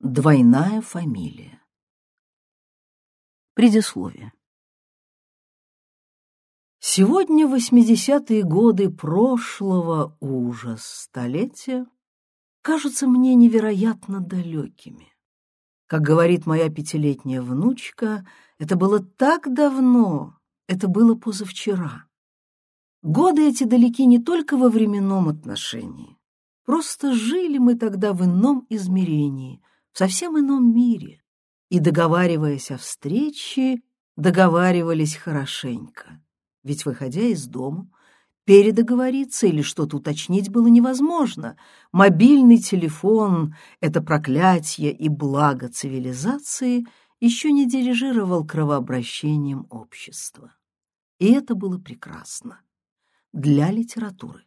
Двойная фамилия. Предисловие. Сегодня восьмидесятые годы прошлого ужас столетия кажутся мне невероятно далекими. Как говорит моя пятилетняя внучка, это было так давно, это было позавчера. Годы эти далеки не только во временном отношении. Просто жили мы тогда в ином измерении, в совсем ином мире. И, договариваясь о встрече, договаривались хорошенько. Ведь, выходя из дома, передоговориться или что-то уточнить было невозможно. Мобильный телефон — это проклятие и благо цивилизации — еще не дирижировал кровообращением общества. И это было прекрасно для литературы.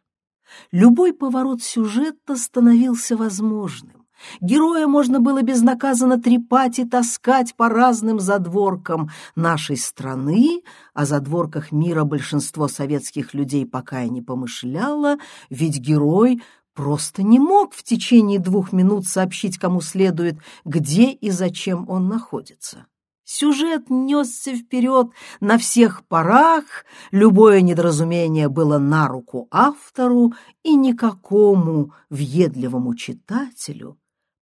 Любой поворот сюжета становился возможным. Героя можно было безнаказанно трепать и таскать по разным задворкам нашей страны, о задворках мира большинство советских людей пока и не помышляло, ведь герой просто не мог в течение двух минут сообщить кому следует, где и зачем он находится. Сюжет несся вперед на всех парах, любое недоразумение было на руку автору, и никакому въедливому читателю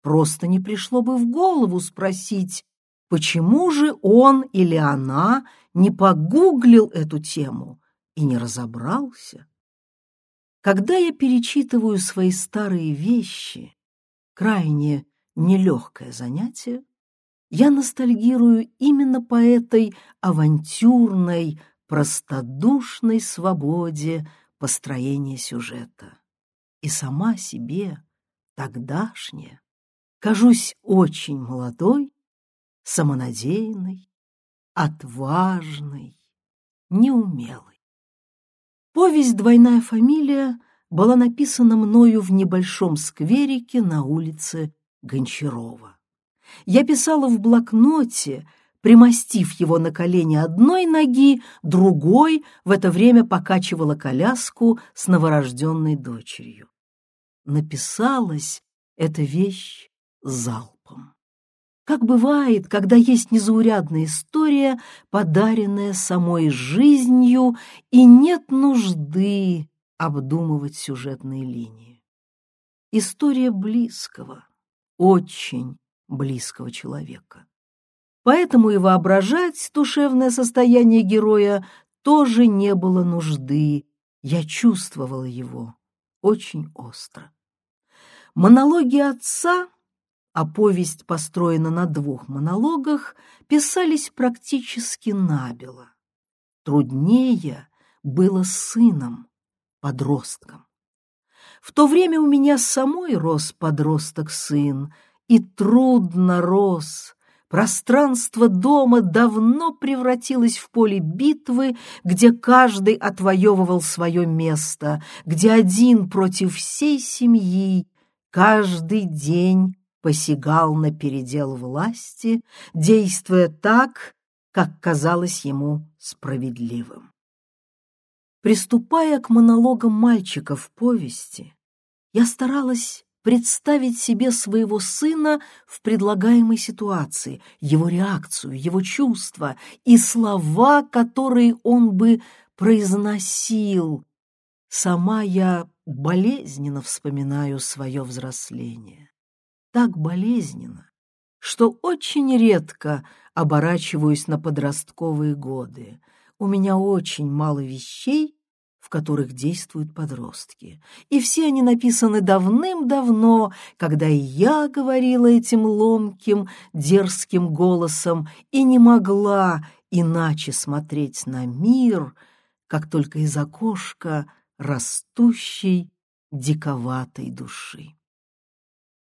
просто не пришло бы в голову спросить, почему же он или она не погуглил эту тему и не разобрался. Когда я перечитываю свои старые вещи, крайне нелегкое занятие, я ностальгирую именно по этой авантюрной, простодушной свободе построения сюжета. И сама себе, тогдашняя, кажусь очень молодой, самонадеянной, отважной, неумелой. Повесть «Двойная фамилия» была написана мною в небольшом скверике на улице Гончарова я писала в блокноте, примостив его на колени одной ноги, другой в это время покачивала коляску с новорожденной дочерью. Написалась эта вещь залпом. Как бывает, когда есть незаурядная история, подаренная самой жизнью, и нет нужды обдумывать сюжетные линии. История близкого, очень близкого человека. Поэтому и воображать душевное состояние героя тоже не было нужды. Я чувствовала его очень остро. Монологи отца, а повесть построена на двух монологах, писались практически набело. Труднее было сыном, подростком. В то время у меня самой рос подросток-сын, и трудно рос. Пространство дома давно превратилось в поле битвы, где каждый отвоевывал свое место, где один против всей семьи каждый день посягал на передел власти, действуя так, как казалось ему справедливым. Приступая к монологам мальчика в повести, я старалась представить себе своего сына в предлагаемой ситуации, его реакцию, его чувства и слова, которые он бы произносил. Сама я болезненно вспоминаю свое взросление. Так болезненно, что очень редко оборачиваюсь на подростковые годы. У меня очень мало вещей, в которых действуют подростки. И все они написаны давным-давно, когда и я говорила этим ломким, дерзким голосом и не могла иначе смотреть на мир, как только из окошка растущей, диковатой души.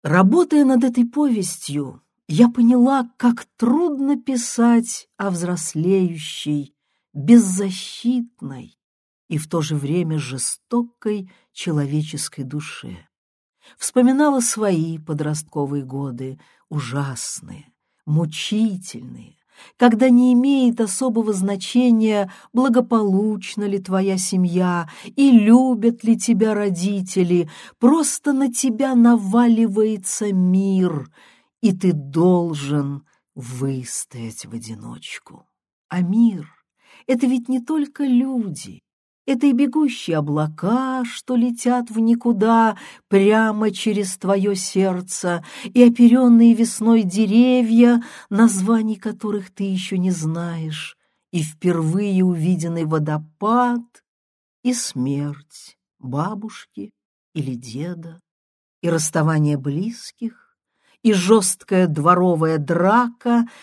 Работая над этой повестью, я поняла, как трудно писать о взрослеющей, беззащитной, и в то же время жестокой человеческой душе. Вспоминала свои подростковые годы, ужасные, мучительные, когда не имеет особого значения, благополучна ли твоя семья и любят ли тебя родители, просто на тебя наваливается мир, и ты должен выстоять в одиночку. А мир — это ведь не только люди, это и бегущие облака, что летят в никуда прямо через твое сердце, и оперенные весной деревья, названий которых ты еще не знаешь, и впервые увиденный водопад, и смерть бабушки или деда, и расставание близких, и жесткая дворовая драка —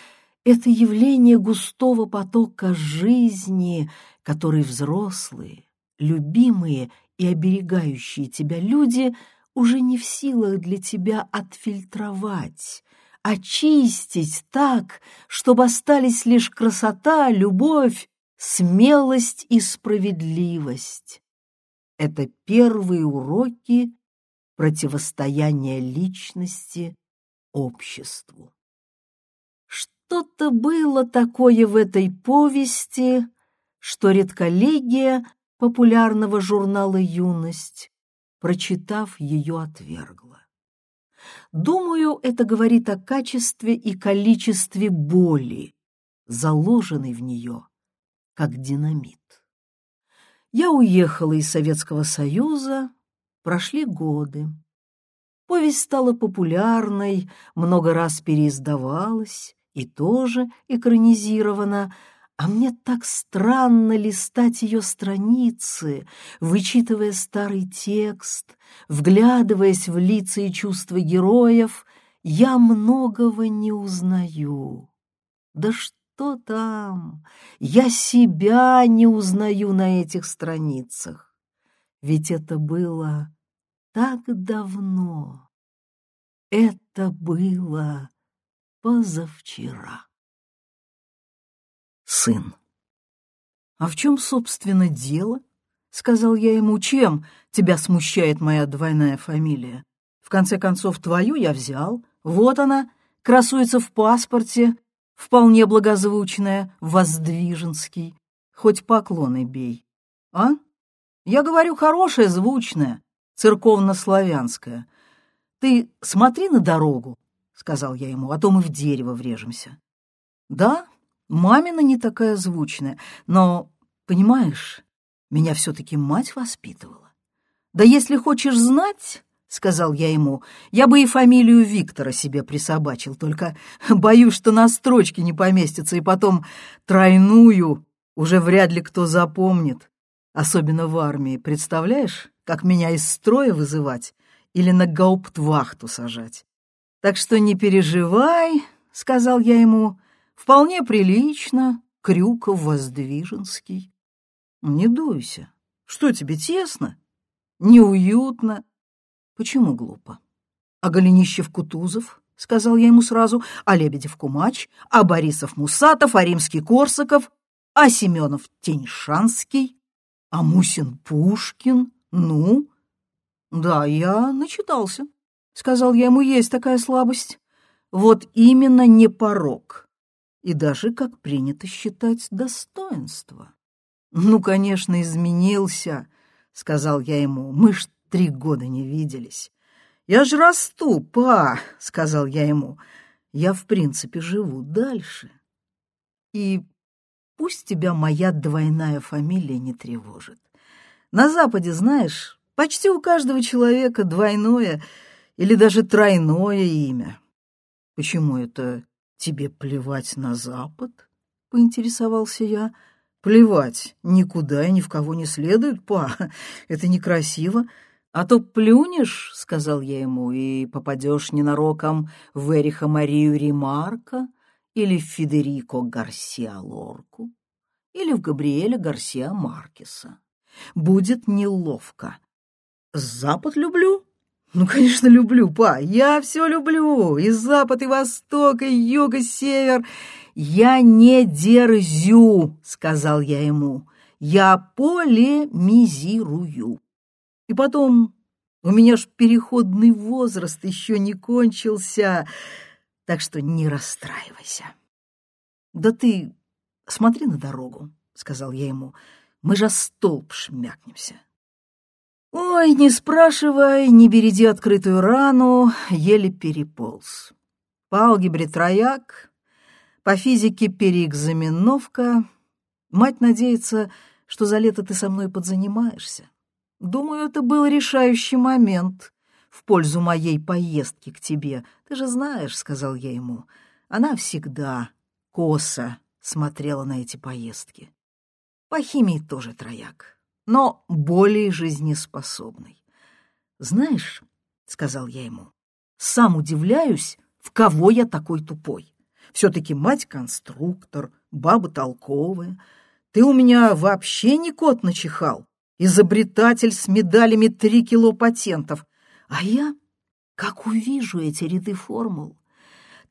это явление густого потока жизни — который взрослые, любимые и оберегающие тебя люди уже не в силах для тебя отфильтровать, очистить так, чтобы остались лишь красота, любовь, смелость и справедливость. Это первые уроки противостояния личности обществу. Что-то было такое в этой повести, что редколлегия популярного журнала «Юность», прочитав ее, отвергла. Думаю, это говорит о качестве и количестве боли, заложенной в нее, как динамит. Я уехала из Советского Союза, прошли годы. Повесть стала популярной, много раз переиздавалась и тоже экранизирована, а мне так странно листать ее страницы, вычитывая старый текст, вглядываясь в лица и чувства героев, я многого не узнаю. Да что там, я себя не узнаю на этих страницах. Ведь это было так давно. Это было позавчера сын. «А в чем, собственно, дело?» — сказал я ему. «Чем тебя смущает моя двойная фамилия? В конце концов, твою я взял. Вот она, красуется в паспорте, вполне благозвучная, Воздвиженский. Хоть поклоны бей. А? Я говорю, хорошая, звучная, церковно-славянская. Ты смотри на дорогу, — сказал я ему, — а то мы в дерево врежемся. Да, Мамина не такая звучная, но, понимаешь, меня все-таки мать воспитывала. Да если хочешь знать, — сказал я ему, — я бы и фамилию Виктора себе присобачил, только боюсь, что на строчке не поместится, и потом тройную уже вряд ли кто запомнит, особенно в армии. Представляешь, как меня из строя вызывать или на гауптвахту сажать? Так что не переживай, — сказал я ему, — Вполне прилично, Крюков Воздвиженский. Не дуйся. Что тебе, тесно? Неуютно? Почему глупо? А Голенищев-Кутузов, — сказал я ему сразу, а Лебедев-Кумач, а Борисов-Мусатов, а Римский-Корсаков, а Семенов-Теньшанский, а Мусин-Пушкин, ну? Да, я начитался, — сказал я ему, есть такая слабость. Вот именно не порог и даже, как принято считать, достоинство. «Ну, конечно, изменился», — сказал я ему, — «мы ж три года не виделись». «Я ж расту, па», — сказал я ему, — «я, в принципе, живу дальше». И пусть тебя моя двойная фамилия не тревожит. На Западе, знаешь, почти у каждого человека двойное или даже тройное имя. Почему это «Тебе плевать на Запад?» — поинтересовался я. «Плевать никуда и ни в кого не следует, па, это некрасиво. А то плюнешь, — сказал я ему, — и попадешь ненароком в Эриха Марию Ремарка или в Федерико Гарсиа Лорку или в Габриэля Гарсиа Маркеса. Будет неловко. Запад люблю, ну, конечно, люблю, па, я все люблю, и запад, и восток, и юг, и север. Я не дерзю, сказал я ему, я полемизирую. И потом, у меня ж переходный возраст еще не кончился, так что не расстраивайся. Да ты смотри на дорогу, сказал я ему, мы же столб шмякнемся. Ой, не спрашивай, не береди открытую рану, еле переполз. По алгебре трояк, по физике переэкзаменовка. Мать надеется, что за лето ты со мной подзанимаешься. Думаю, это был решающий момент в пользу моей поездки к тебе. Ты же знаешь, — сказал я ему, — она всегда косо смотрела на эти поездки. По химии тоже трояк, но более жизнеспособный. Знаешь, — сказал я ему, — сам удивляюсь, в кого я такой тупой. Все-таки мать конструктор, баба толковая. Ты у меня вообще не кот начихал, изобретатель с медалями три кило патентов. А я, как увижу эти ряды формул,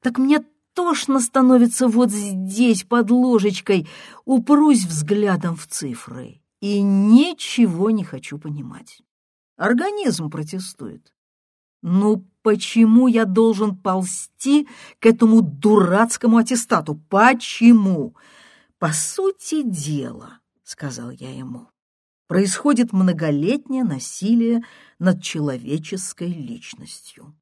так мне тошно становится вот здесь, под ложечкой, упрусь взглядом в цифры и ничего не хочу понимать. Организм протестует. Ну почему я должен ползти к этому дурацкому аттестату? Почему? По сути дела, сказал я ему, происходит многолетнее насилие над человеческой личностью.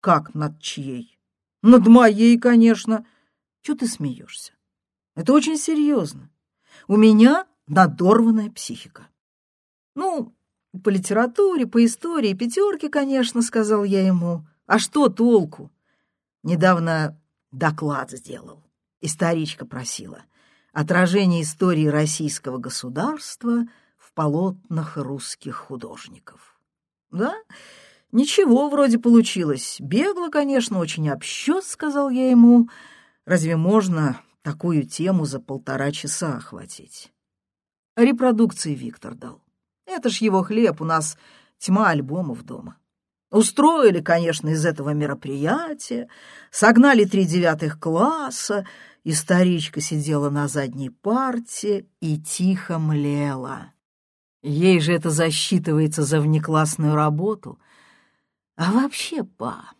Как над чьей? Над моей, конечно. Чего ты смеешься? Это очень серьезно. У меня надорванная психика. Ну, по литературе, по истории, пятерки, конечно, сказал я ему. А что толку? Недавно доклад сделал. Историчка просила. Отражение истории российского государства в полотнах русских художников. Да, Ничего вроде получилось. Бегло, конечно, очень общо, сказал я ему. Разве можно такую тему за полтора часа охватить? Репродукции Виктор дал. Это ж его хлеб, у нас тьма альбомов дома. Устроили, конечно, из этого мероприятия, согнали три девятых класса, и старичка сидела на задней парте и тихо млела. Ей же это засчитывается за внеклассную работу — а вообще, па,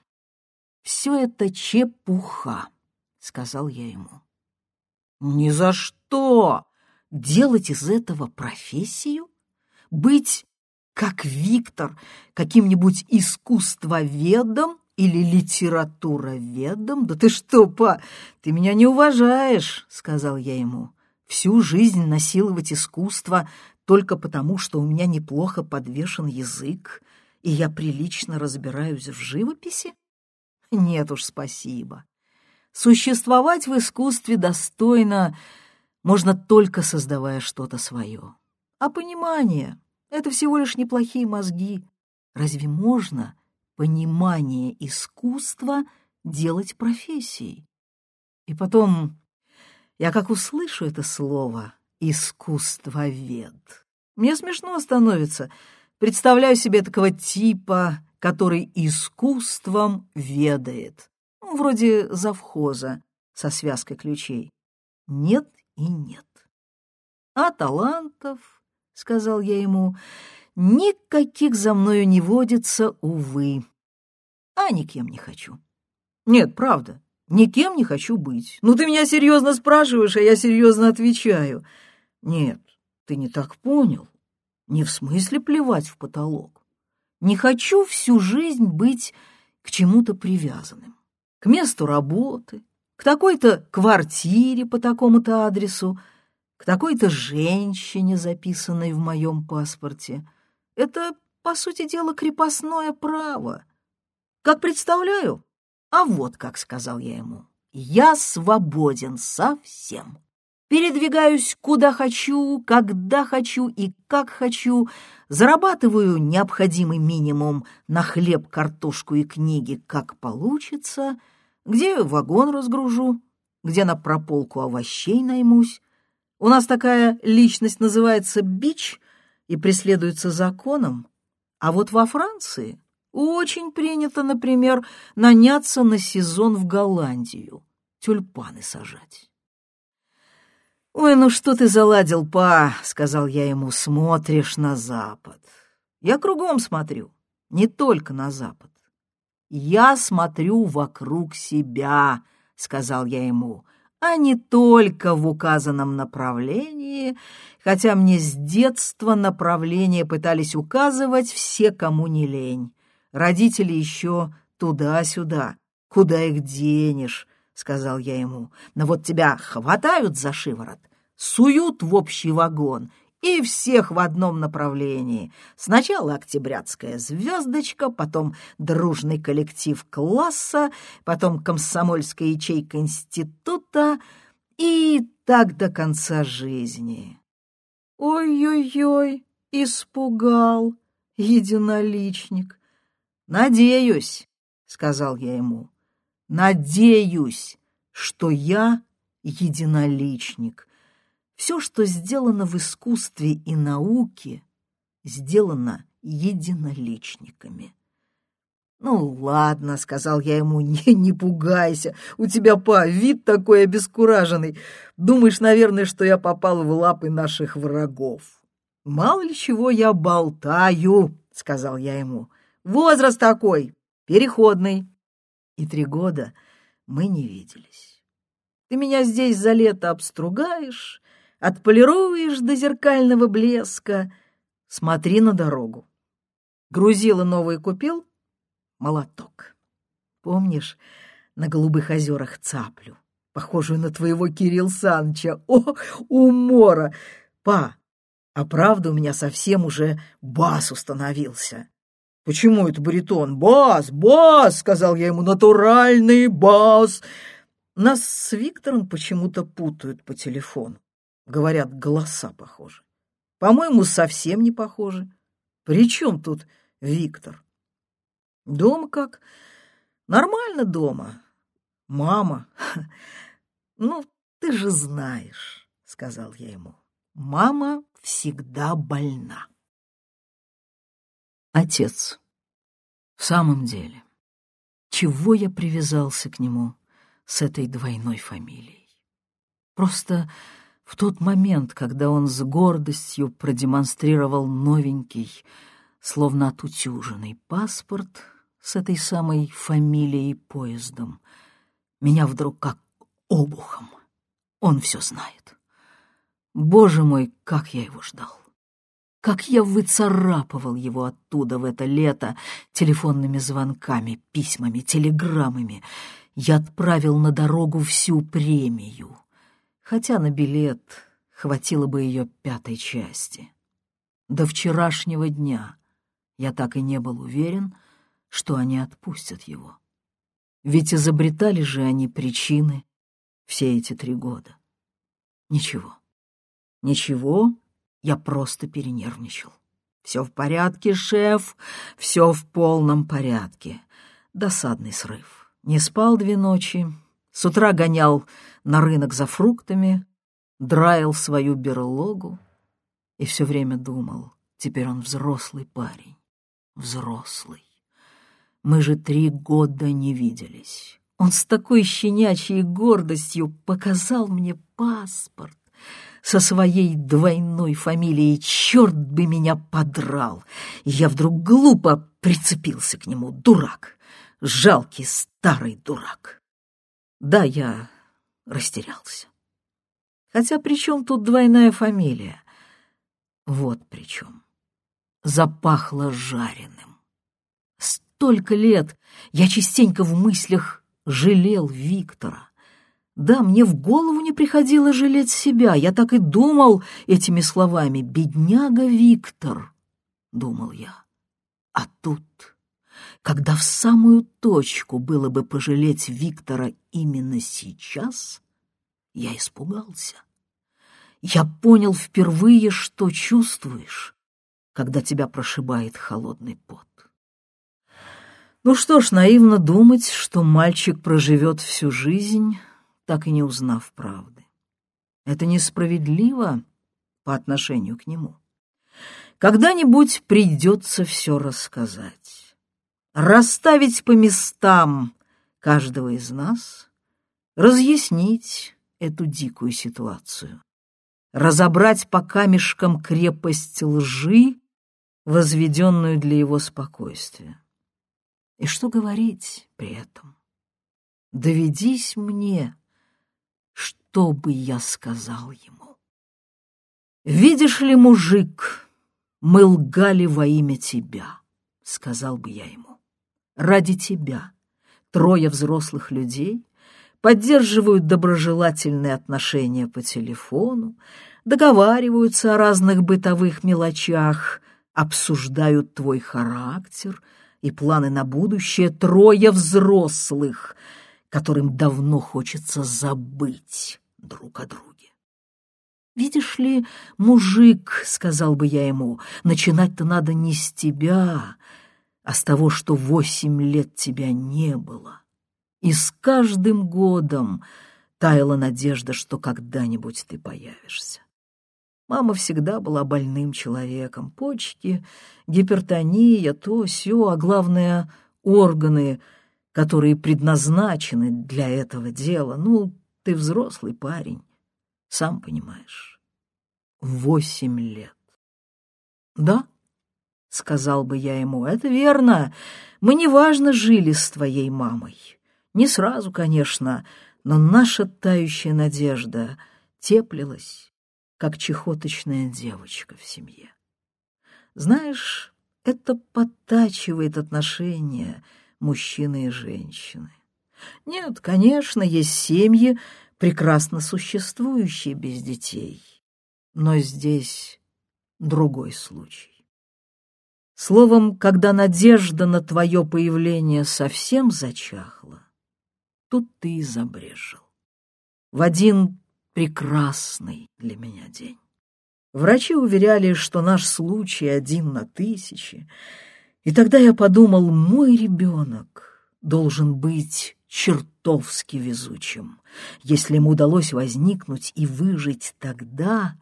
все это чепуха, сказал я ему. Ни за что! Делать из этого профессию? Быть, как Виктор, каким-нибудь искусствоведом или литературоведом? Да ты что, па, ты меня не уважаешь, сказал я ему. Всю жизнь насиловать искусство только потому, что у меня неплохо подвешен язык, и я прилично разбираюсь в живописи? Нет уж, спасибо. Существовать в искусстве достойно можно только создавая что-то свое. А понимание — это всего лишь неплохие мозги. Разве можно понимание искусства делать профессией? И потом, я как услышу это слово «искусствовед», мне смешно становится — Представляю себе такого типа, который искусством ведает. Ну, вроде завхоза со связкой ключей. Нет и нет. А талантов, — сказал я ему, — никаких за мною не водится, увы. А никем не хочу. Нет, правда, никем не хочу быть. Ну, ты меня серьезно спрашиваешь, а я серьезно отвечаю. Нет, ты не так понял. Не в смысле плевать в потолок. Не хочу всю жизнь быть к чему-то привязанным. К месту работы, к такой-то квартире по такому-то адресу, к такой-то женщине, записанной в моем паспорте. Это, по сути дела, крепостное право. Как представляю? А вот как сказал я ему. Я свободен совсем. Передвигаюсь куда хочу, когда хочу и как хочу, зарабатываю необходимый минимум на хлеб, картошку и книги, как получится, где вагон разгружу, где на прополку овощей наймусь. У нас такая личность называется бич и преследуется законом. А вот во Франции очень принято, например, наняться на сезон в Голландию, тюльпаны сажать. «Ой, ну что ты заладил, па?» — сказал я ему. «Смотришь на запад». «Я кругом смотрю, не только на запад. Я смотрю вокруг себя», — сказал я ему, «а не только в указанном направлении, хотя мне с детства направление пытались указывать все, кому не лень. Родители еще туда-сюда. Куда их денешь, сказал я ему. Но вот тебя хватают за шиворот, суют в общий вагон и всех в одном направлении. Сначала октябрятская звездочка, потом дружный коллектив класса, потом комсомольская ячейка института и так до конца жизни. Ой-ой-ой, испугал единоличник. Надеюсь, сказал я ему, надеюсь, что я единоличник, все, что сделано в искусстве и науке, сделано единоличниками. «Ну, ладно», — сказал я ему, — «не, не пугайся, у тебя, па, вид такой обескураженный. Думаешь, наверное, что я попал в лапы наших врагов». «Мало ли чего я болтаю», — сказал я ему. «Возраст такой, переходный». И три года мы не виделись. Ты меня здесь за лето обстругаешь, отполируешь до зеркального блеска. Смотри на дорогу. Грузила новый купил? Молоток. Помнишь, на голубых озерах цаплю, похожую на твоего Кирилл Санча? О, умора! Па, а правда у меня совсем уже бас установился. «Почему это баритон? Бас! Бас!» — сказал я ему. «Натуральный бас!» Нас с Виктором почему-то путают по телефону. Говорят, голоса похожи. По-моему, совсем не похожи. При чем тут Виктор? Дома как? Нормально дома. Мама. Ну, ты же знаешь, сказал я ему. Мама всегда больна. Отец. В самом деле, чего я привязался к нему с этой двойной фамилией? Просто в тот момент, когда он с гордостью продемонстрировал новенький, словно отутюженный паспорт с этой самой фамилией поездом, меня вдруг как обухом. Он все знает. Боже мой, как я его ждал! Как я выцарапывал его оттуда в это лето телефонными звонками, письмами, телеграммами. Я отправил на дорогу всю премию хотя на билет хватило бы ее пятой части. До вчерашнего дня я так и не был уверен, что они отпустят его. Ведь изобретали же они причины все эти три года. Ничего, ничего, я просто перенервничал. Все в порядке, шеф, все в полном порядке. Досадный срыв. Не спал две ночи, с утра гонял на рынок за фруктами, драил свою берлогу и все время думал, теперь он взрослый парень, взрослый. Мы же три года не виделись. Он с такой щенячьей гордостью показал мне паспорт со своей двойной фамилией. Черт бы меня подрал! Я вдруг глупо прицепился к нему. Дурак! Жалкий старый дурак! Да, я растерялся. Хотя при чем тут двойная фамилия? Вот при чем. Запахло жареным. Столько лет я частенько в мыслях жалел Виктора. Да, мне в голову не приходило жалеть себя. Я так и думал этими словами. «Бедняга Виктор», — думал я. А тут когда в самую точку было бы пожалеть Виктора именно сейчас, я испугался. Я понял впервые, что чувствуешь, когда тебя прошибает холодный пот. Ну что ж, наивно думать, что мальчик проживет всю жизнь, так и не узнав правды. Это несправедливо по отношению к нему. Когда-нибудь придется все рассказать расставить по местам каждого из нас, разъяснить эту дикую ситуацию, разобрать по камешкам крепость лжи, возведенную для его спокойствия. И что говорить при этом? Доведись мне, что бы я сказал ему. Видишь ли, мужик, мы лгали во имя тебя, сказал бы я ему ради тебя. Трое взрослых людей, поддерживают доброжелательные отношения по телефону, договариваются о разных бытовых мелочах, обсуждают твой характер и планы на будущее трое взрослых, которым давно хочется забыть друг о друге. «Видишь ли, мужик, — сказал бы я ему, — начинать-то надо не с тебя, а с того, что восемь лет тебя не было. И с каждым годом таяла надежда, что когда-нибудь ты появишься. Мама всегда была больным человеком. Почки, гипертония, то, сё, а главное — органы, которые предназначены для этого дела. Ну, ты взрослый парень, сам понимаешь. Восемь лет. Да, — сказал бы я ему, — это верно. Мы неважно жили с твоей мамой. Не сразу, конечно, но наша тающая надежда теплилась как чехоточная девочка в семье. Знаешь, это подтачивает отношения мужчины и женщины. Нет, конечно, есть семьи, прекрасно существующие без детей, но здесь другой случай. Словом, когда надежда на твое появление совсем зачахла, тут ты и. В один прекрасный для меня день. Врачи уверяли, что наш случай один на тысячи, и тогда я подумал, мой ребенок должен быть чертовски везучим, если ему удалось возникнуть и выжить тогда,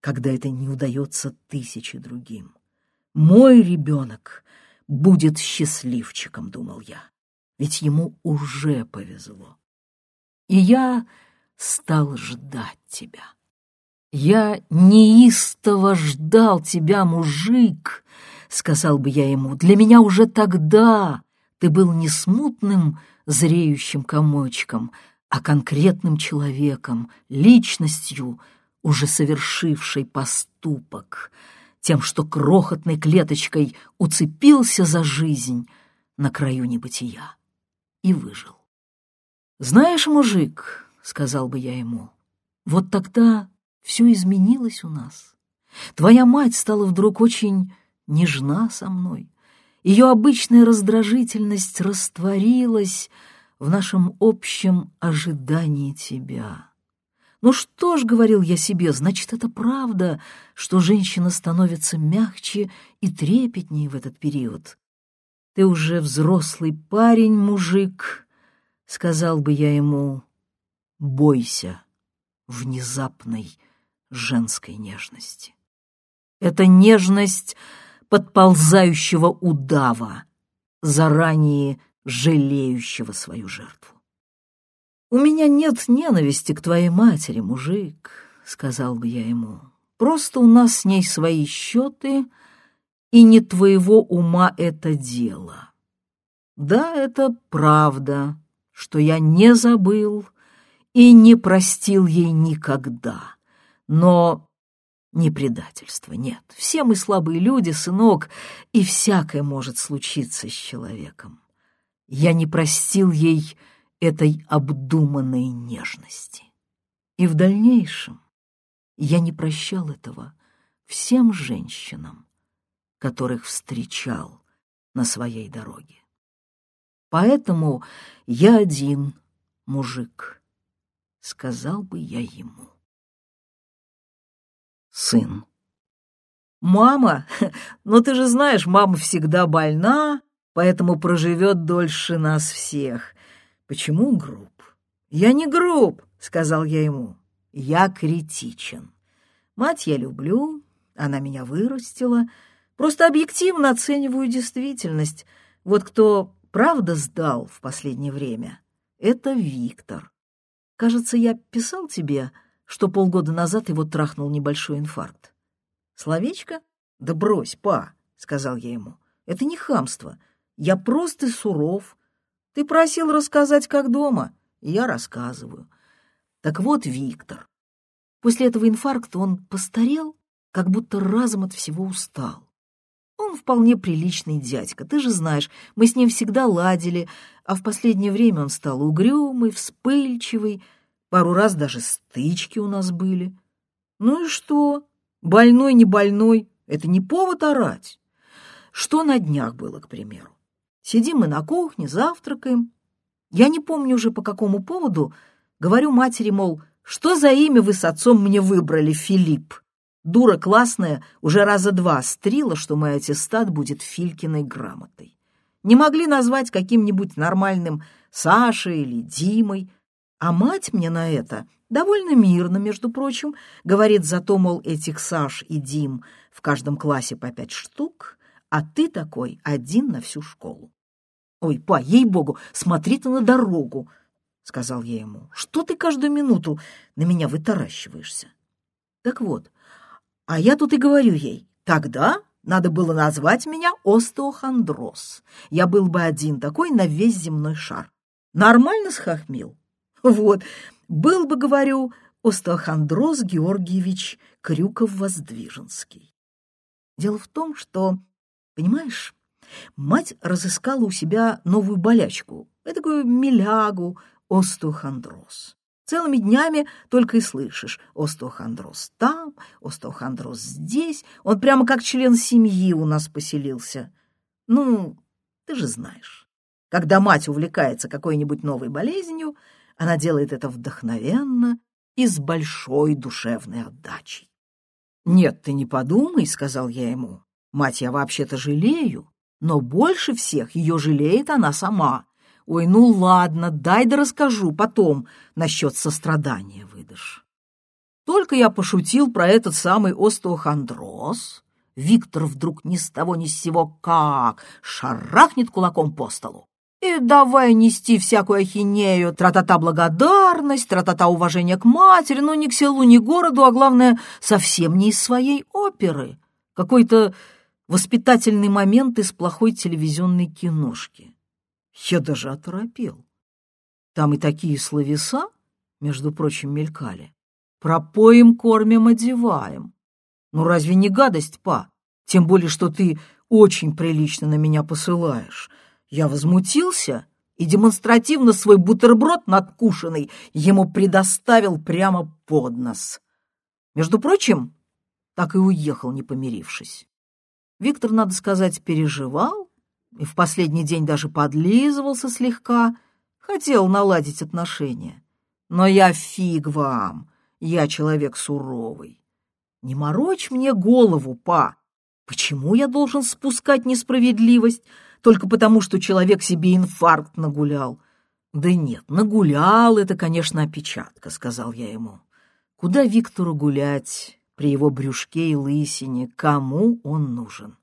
когда это не удается тысяче другим. Мой ребенок будет счастливчиком, думал я, ведь ему уже повезло. И я стал ждать тебя. «Я неистово ждал тебя, мужик», — сказал бы я ему. «Для меня уже тогда ты был не смутным, зреющим комочком, а конкретным человеком, личностью, уже совершившей поступок, тем, что крохотной клеточкой уцепился за жизнь на краю небытия и выжил. Знаешь, мужик, сказал бы я ему. Вот тогда все изменилось у нас. Твоя мать стала вдруг очень нежна со мной. Ее обычная раздражительность растворилась в нашем общем ожидании тебя. Ну что ж, — говорил я себе, — значит, это правда, что женщина становится мягче и трепетнее в этот период. Ты уже взрослый парень, мужик, — сказал бы я ему, бойся внезапной женской нежности. Это нежность подползающего удава, заранее жалеющего свою жертву. «У меня нет ненависти к твоей матери, мужик», — сказал бы я ему. «Просто у нас с ней свои счеты, и не твоего ума это дело. Да, это правда, что я не забыл, — и не простил ей никогда. Но не предательство, нет. Все мы слабые люди, сынок, и всякое может случиться с человеком. Я не простил ей этой обдуманной нежности. И в дальнейшем я не прощал этого всем женщинам, которых встречал на своей дороге. Поэтому я один мужик сказал бы я ему. Сын. «Мама, ну ты же знаешь, мама всегда больна, поэтому проживет дольше нас всех. Почему груб?» «Я не груб», — сказал я ему. «Я критичен. Мать я люблю, она меня вырастила. Просто объективно оцениваю действительность. Вот кто правда сдал в последнее время, это Виктор. Кажется, я писал тебе, что полгода назад его трахнул небольшой инфаркт. Словечко? Да брось, па, сказал я ему. Это не хамство. Я просто суров. Ты просил рассказать, как дома. я рассказываю. Так вот, Виктор. После этого инфаркта он постарел, как будто разом от всего устал. Он вполне приличный дядька, ты же знаешь, мы с ним всегда ладили, а в последнее время он стал угрюмый, вспыльчивый, пару раз даже стычки у нас были. Ну и что? Больной, не больной, это не повод орать. Что на днях было, к примеру? Сидим мы на кухне, завтракаем. Я не помню уже по какому поводу, говорю матери, мол, что за имя вы с отцом мне выбрали, Филипп? Дура классная уже раза два стрила, что мой аттестат будет Филькиной грамотой. Не могли назвать каким-нибудь нормальным Сашей или Димой. А мать мне на это довольно мирно, между прочим, говорит зато, мол, этих Саш и Дим в каждом классе по пять штук, а ты такой один на всю школу. «Ой, па, ей-богу, смотри ты на дорогу!» — сказал я ему. «Что ты каждую минуту на меня вытаращиваешься?» Так вот, а я тут и говорю ей, тогда надо было назвать меня остеохондроз. Я был бы один такой на весь земной шар. Нормально схохмил? Вот, был бы, говорю, остеохондроз Георгиевич Крюков-Воздвиженский. Дело в том, что, понимаешь, мать разыскала у себя новую болячку, такую милягу, остеохондроз. Целыми днями только и слышишь остеохондроз там, остеохондроз здесь. Он прямо как член семьи у нас поселился. Ну, ты же знаешь, когда мать увлекается какой-нибудь новой болезнью, она делает это вдохновенно и с большой душевной отдачей. «Нет, ты не подумай», — сказал я ему. «Мать я вообще-то жалею, но больше всех ее жалеет она сама, Ой, ну ладно, дай да расскажу потом насчет сострадания выдашь. Только я пошутил про этот самый остеохондроз, Виктор вдруг ни с того ни с сего как шарахнет кулаком по столу. И давай нести всякую ахинею, тра-та-та благодарность, тра-та-та уважение к матери, но ни к селу, ни к городу, а главное, совсем не из своей оперы. Какой-то воспитательный момент из плохой телевизионной киношки. Я даже оторопел. Там и такие словеса, между прочим, мелькали. Пропоем, кормим, одеваем. Ну разве не гадость, па? Тем более, что ты очень прилично на меня посылаешь. Я возмутился и демонстративно свой бутерброд надкушенный ему предоставил прямо под нос. Между прочим, так и уехал, не помирившись. Виктор, надо сказать, переживал, и в последний день даже подлизывался слегка, хотел наладить отношения. Но я фиг вам, я человек суровый. Не морочь мне голову, па. Почему я должен спускать несправедливость только потому, что человек себе инфаркт нагулял? Да нет, нагулял — это, конечно, опечатка, — сказал я ему. Куда Виктору гулять при его брюшке и лысине? Кому он нужен?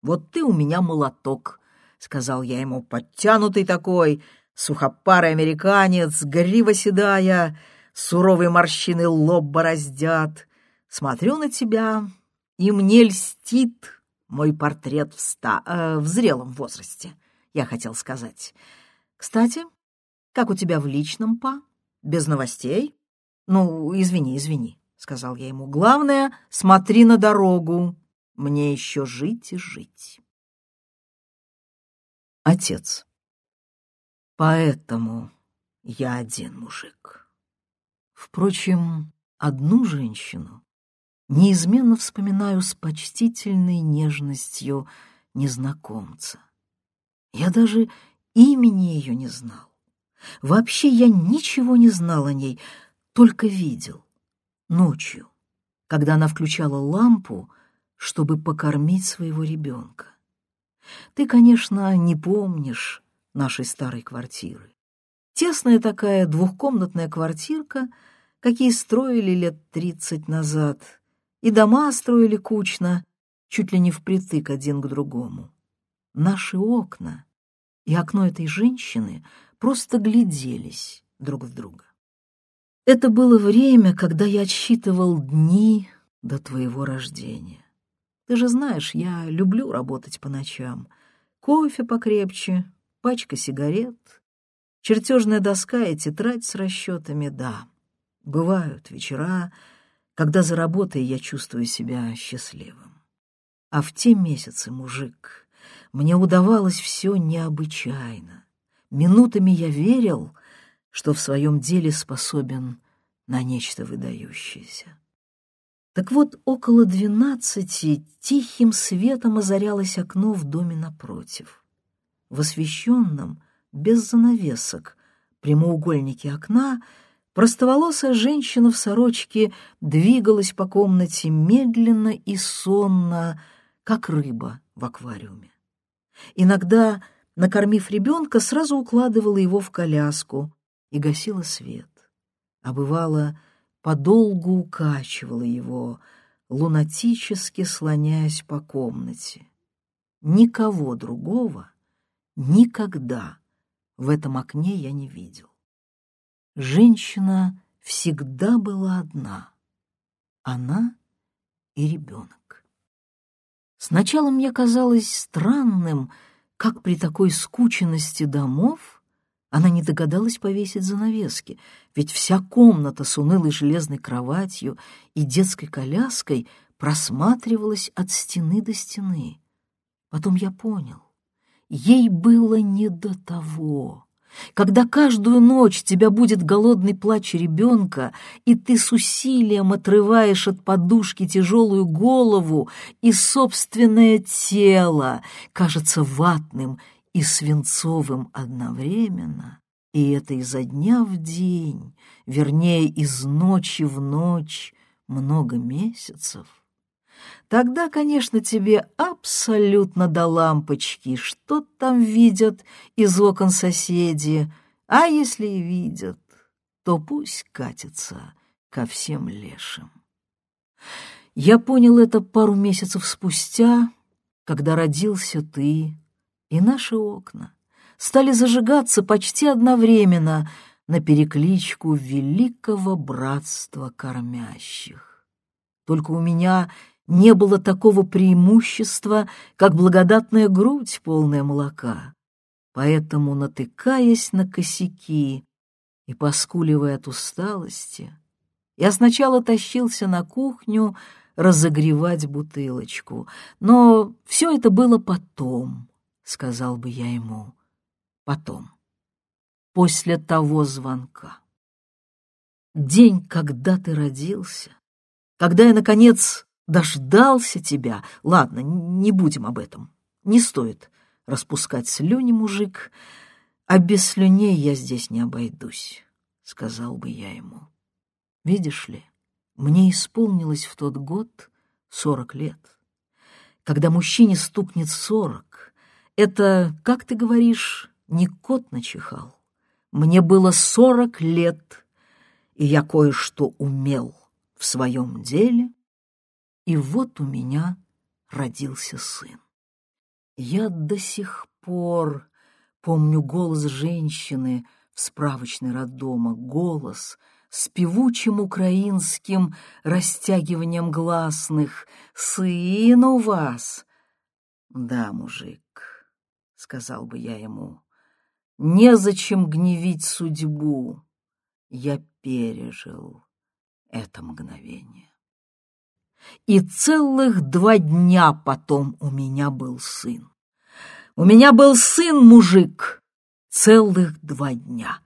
Вот ты у меня молоток, — сказал я ему, подтянутый такой, сухопарый американец, грива седая, суровые морщины лоб бороздят. Смотрю на тебя, и мне льстит мой портрет в, ста... э, в зрелом возрасте, я хотел сказать. Кстати, как у тебя в личном, па? Без новостей? Ну, извини, извини, — сказал я ему. Главное, смотри на дорогу. Мне еще жить и жить. Отец. Поэтому я один мужик. Впрочем, одну женщину неизменно вспоминаю с почтительной нежностью незнакомца. Я даже имени ее не знал. Вообще я ничего не знал о ней, только видел. Ночью, когда она включала лампу, чтобы покормить своего ребенка. Ты, конечно, не помнишь нашей старой квартиры. Тесная такая двухкомнатная квартирка, какие строили лет тридцать назад, и дома строили кучно, чуть ли не впритык один к другому. Наши окна и окно этой женщины просто гляделись друг в друга. Это было время, когда я отсчитывал дни до твоего рождения. Ты же знаешь, я люблю работать по ночам. Кофе покрепче, пачка сигарет, чертежная доска и тетрадь с расчетами, да. Бывают вечера, когда за работой я чувствую себя счастливым. А в те месяцы, мужик, мне удавалось все необычайно. Минутами я верил, что в своем деле способен на нечто выдающееся. Так вот, около двенадцати тихим светом озарялось окно в доме напротив. В освещенном, без занавесок, прямоугольнике окна простоволосая женщина в сорочке двигалась по комнате медленно и сонно, как рыба в аквариуме. Иногда, накормив ребенка, сразу укладывала его в коляску и гасила свет. А бывало, подолгу укачивала его, лунатически слоняясь по комнате. Никого другого никогда в этом окне я не видел. Женщина всегда была одна. Она и ребенок. Сначала мне казалось странным, как при такой скученности домов она не догадалась повесить занавески, ведь вся комната с унылой железной кроватью и детской коляской просматривалась от стены до стены. Потом я понял, ей было не до того. Когда каждую ночь тебя будет голодный плач ребенка, и ты с усилием отрываешь от подушки тяжелую голову, и собственное тело кажется ватным и свинцовым одновременно, и это изо дня в день, вернее, из ночи в ночь, много месяцев, тогда, конечно, тебе абсолютно до лампочки, что там видят из окон соседи, а если и видят, то пусть катятся ко всем лешим. Я понял это пару месяцев спустя, когда родился ты, и наши окна стали зажигаться почти одновременно на перекличку великого братства кормящих. Только у меня не было такого преимущества, как благодатная грудь, полная молока. Поэтому, натыкаясь на косяки и поскуливая от усталости, я сначала тащился на кухню разогревать бутылочку, но все это было потом, сказал бы я ему потом, после того звонка. День, когда ты родился, когда я, наконец, дождался тебя. Ладно, не будем об этом. Не стоит распускать слюни, мужик, а без слюней я здесь не обойдусь, — сказал бы я ему. Видишь ли, мне исполнилось в тот год сорок лет. Когда мужчине стукнет сорок, это, как ты говоришь, не кот начихал. Мне было сорок лет, и я кое-что умел в своем деле, и вот у меня родился сын. Я до сих пор помню голос женщины в справочной роддома, голос с певучим украинским растягиванием гласных «Сын у вас!» Да, мужик, — сказал бы я ему. Незачем гневить судьбу. Я пережил это мгновение. И целых два дня потом у меня был сын. У меня был сын, мужик, целых два дня.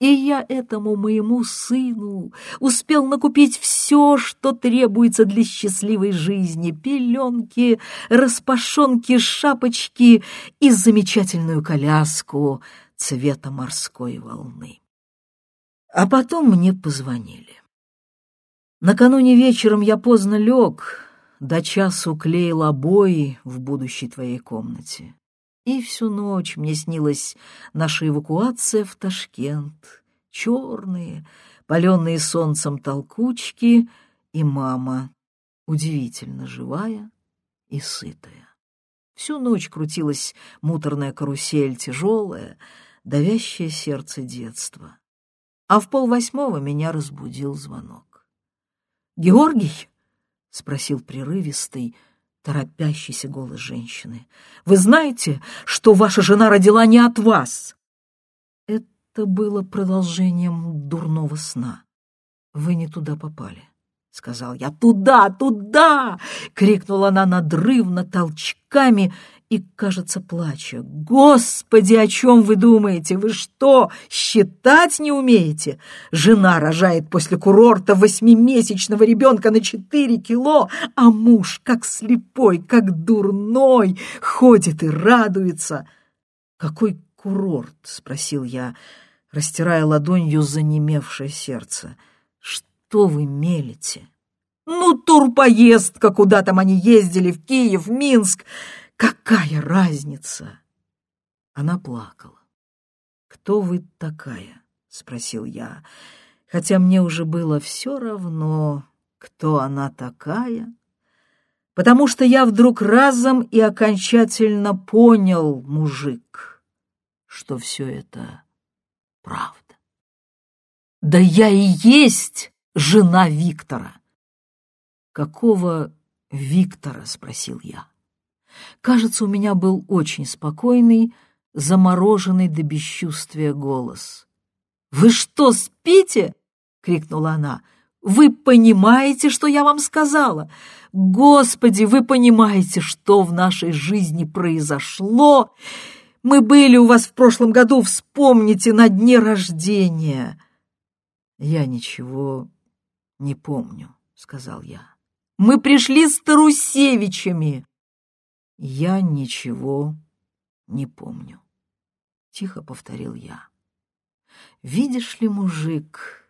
И я этому моему сыну успел накупить все, что требуется для счастливой жизни. Пеленки, распашонки, шапочки и замечательную коляску цвета морской волны. А потом мне позвонили. Накануне вечером я поздно лег, до часу клеил обои в будущей твоей комнате. И всю ночь мне снилась наша эвакуация в Ташкент, черные, паленные солнцем толкучки и мама, удивительно живая и сытая. Всю ночь крутилась муторная карусель, тяжелая, давящее сердце детства. А в полвосьмого меня разбудил звонок. «Георгий?» — спросил прерывистый, торопящийся голос женщины. «Вы знаете, что ваша жена родила не от вас?» Это было продолжением дурного сна. «Вы не туда попали», — сказал я. «Туда, туда!» — крикнула она надрывно, толчками и, кажется, плача. «Господи, о чем вы думаете? Вы что, считать не умеете? Жена рожает после курорта восьмимесячного ребенка на четыре кило, а муж, как слепой, как дурной, ходит и радуется». «Какой курорт?» — спросил я, растирая ладонью занемевшее сердце. «Что вы мелите?» «Ну, турпоездка, куда там они ездили, в Киев, в Минск!» Какая разница? Она плакала. «Кто вы такая?» — спросил я, хотя мне уже было все равно, кто она такая, потому что я вдруг разом и окончательно понял, мужик, что все это правда. Да я и есть жена Виктора. «Какого Виктора?» — спросил я. Кажется, у меня был очень спокойный, замороженный до бесчувствия голос. «Вы что, спите?» — крикнула она. «Вы понимаете, что я вам сказала? Господи, вы понимаете, что в нашей жизни произошло? Мы были у вас в прошлом году, вспомните, на дне рождения!» «Я ничего не помню», — сказал я. «Мы пришли с Тарусевичами!» «Я ничего не помню», — тихо повторил я. «Видишь ли, мужик,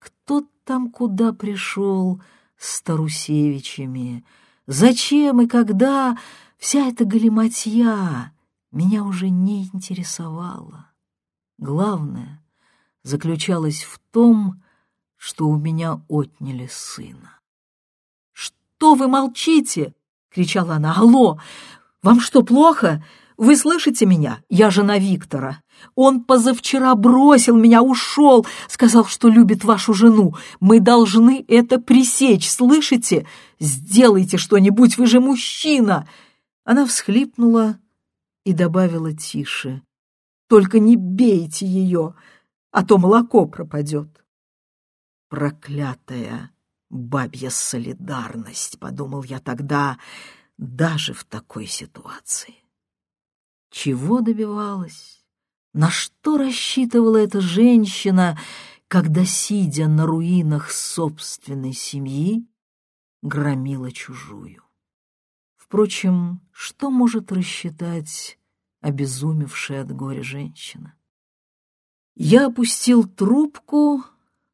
кто там куда пришел с Тарусевичами? Зачем и когда вся эта галиматья меня уже не интересовала? Главное заключалось в том, что у меня отняли сына. «Что вы молчите?» — кричала она. «Алло! Вам что, плохо? Вы слышите меня? Я жена Виктора. Он позавчера бросил меня, ушел, сказал, что любит вашу жену. Мы должны это пресечь, слышите? Сделайте что-нибудь, вы же мужчина!» Она всхлипнула и добавила тише. «Только не бейте ее, а то молоко пропадет». Проклятая Бабья солидарность, подумал я тогда, даже в такой ситуации. Чего добивалась? На что рассчитывала эта женщина, когда, сидя на руинах собственной семьи, громила чужую? Впрочем, что может рассчитать обезумевшая от горя женщина? Я опустил трубку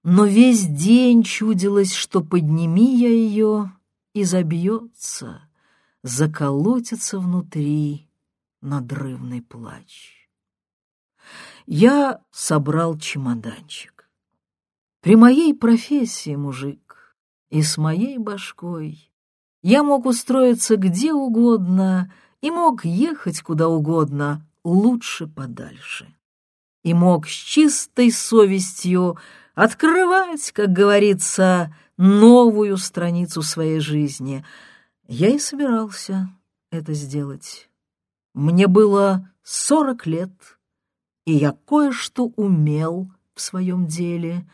но весь день чудилось, что подними я ее и забьется, заколотится внутри надрывный плач. Я собрал чемоданчик. При моей профессии, мужик, и с моей башкой я мог устроиться где угодно и мог ехать куда угодно, лучше подальше. И мог с чистой совестью открывать, как говорится, новую страницу своей жизни. Я и собирался это сделать. Мне было сорок лет, и я кое-что умел в своем деле,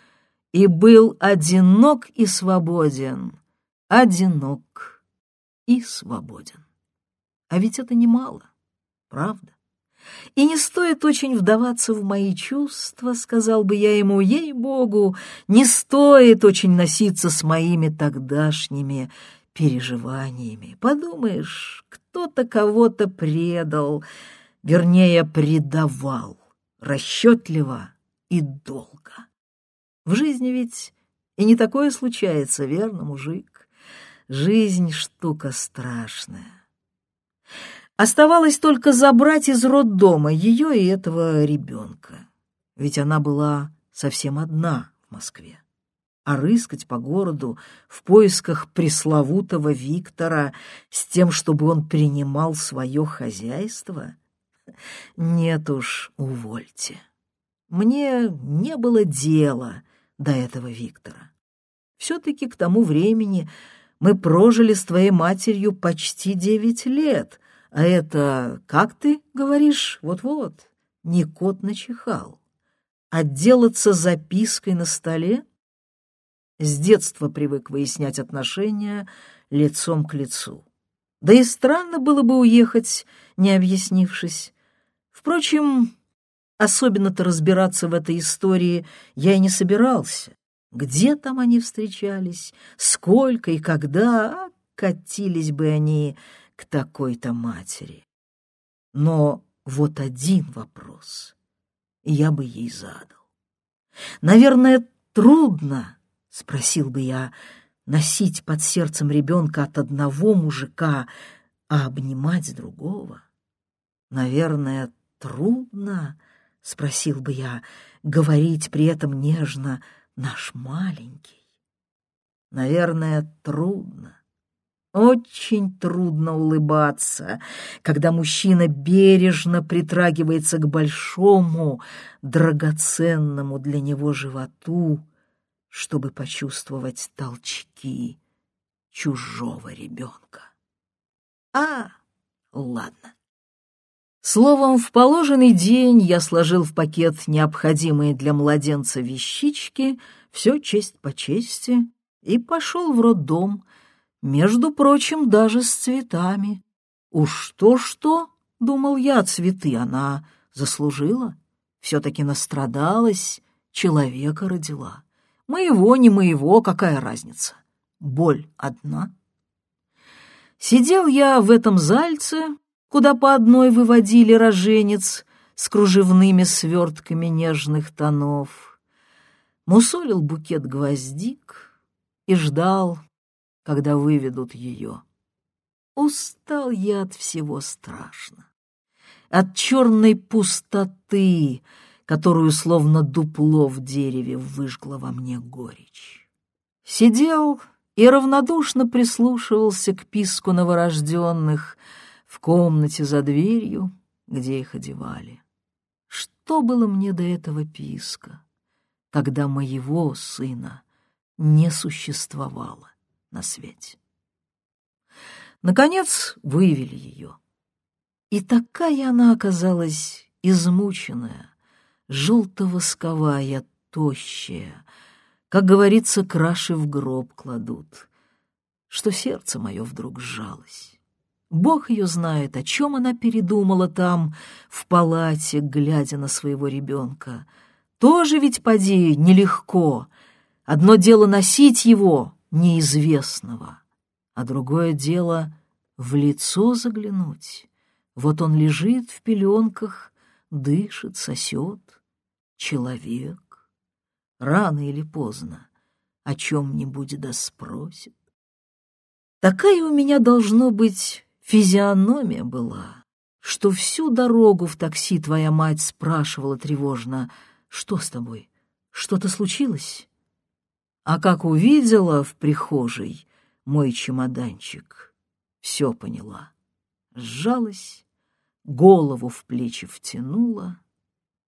и был одинок и свободен, одинок и свободен. А ведь это немало, правда? И не стоит очень вдаваться в мои чувства, сказал бы я ему, ей-богу, не стоит очень носиться с моими тогдашними переживаниями. Подумаешь, кто-то кого-то предал, вернее, предавал, расчетливо и долго. В жизни ведь и не такое случается, верно, мужик? Жизнь штука страшная. Оставалось только забрать из роддома ее и этого ребенка. Ведь она была совсем одна в Москве. А рыскать по городу в поисках пресловутого Виктора с тем, чтобы он принимал свое хозяйство? Нет уж, увольте. Мне не было дела до этого Виктора. Все-таки к тому времени мы прожили с твоей матерью почти девять лет — а это, как ты говоришь, вот-вот, не кот начихал. Отделаться запиской на столе? С детства привык выяснять отношения лицом к лицу. Да и странно было бы уехать, не объяснившись. Впрочем, особенно-то разбираться в этой истории я и не собирался. Где там они встречались, сколько и когда, а катились бы они к такой-то матери. Но вот один вопрос я бы ей задал. Наверное, трудно, спросил бы я, носить под сердцем ребенка от одного мужика, а обнимать другого. Наверное, трудно, спросил бы я, говорить при этом нежно наш маленький. Наверное, трудно. Очень трудно улыбаться, когда мужчина бережно притрагивается к большому, драгоценному для него животу, чтобы почувствовать толчки чужого ребенка. А, ладно. Словом, в положенный день я сложил в пакет необходимые для младенца вещички, все честь по чести, и пошел в роддом, между прочим, даже с цветами. Уж то-что, думал я, цветы она заслужила. Все-таки настрадалась, человека родила. Моего, не моего, какая разница? Боль одна. Сидел я в этом зальце, куда по одной выводили роженец с кружевными свертками нежных тонов. Мусолил букет гвоздик и ждал, когда выведут ее. Устал я от всего страшно, от черной пустоты, которую словно дупло в дереве выжгла во мне горечь. Сидел и равнодушно прислушивался к писку новорожденных в комнате за дверью, где их одевали. Что было мне до этого писка, когда моего сына не существовало? На свете. Наконец вывели ее. И такая она оказалась измученная, желто-восковая, тощая, как говорится, краши в гроб кладут, что сердце мое вдруг сжалось. Бог ее знает, о чем она передумала там, в палате, глядя на своего ребенка. Тоже ведь, поди, нелегко. Одно дело носить его, неизвестного, а другое дело — в лицо заглянуть. Вот он лежит в пеленках, дышит, сосет. Человек. Рано или поздно о чем-нибудь да спросит. Такая у меня, должно быть, физиономия была, что всю дорогу в такси твоя мать спрашивала тревожно, «Что с тобой? Что-то случилось?» А как увидела в прихожей мой чемоданчик, все поняла. Сжалась, голову в плечи втянула,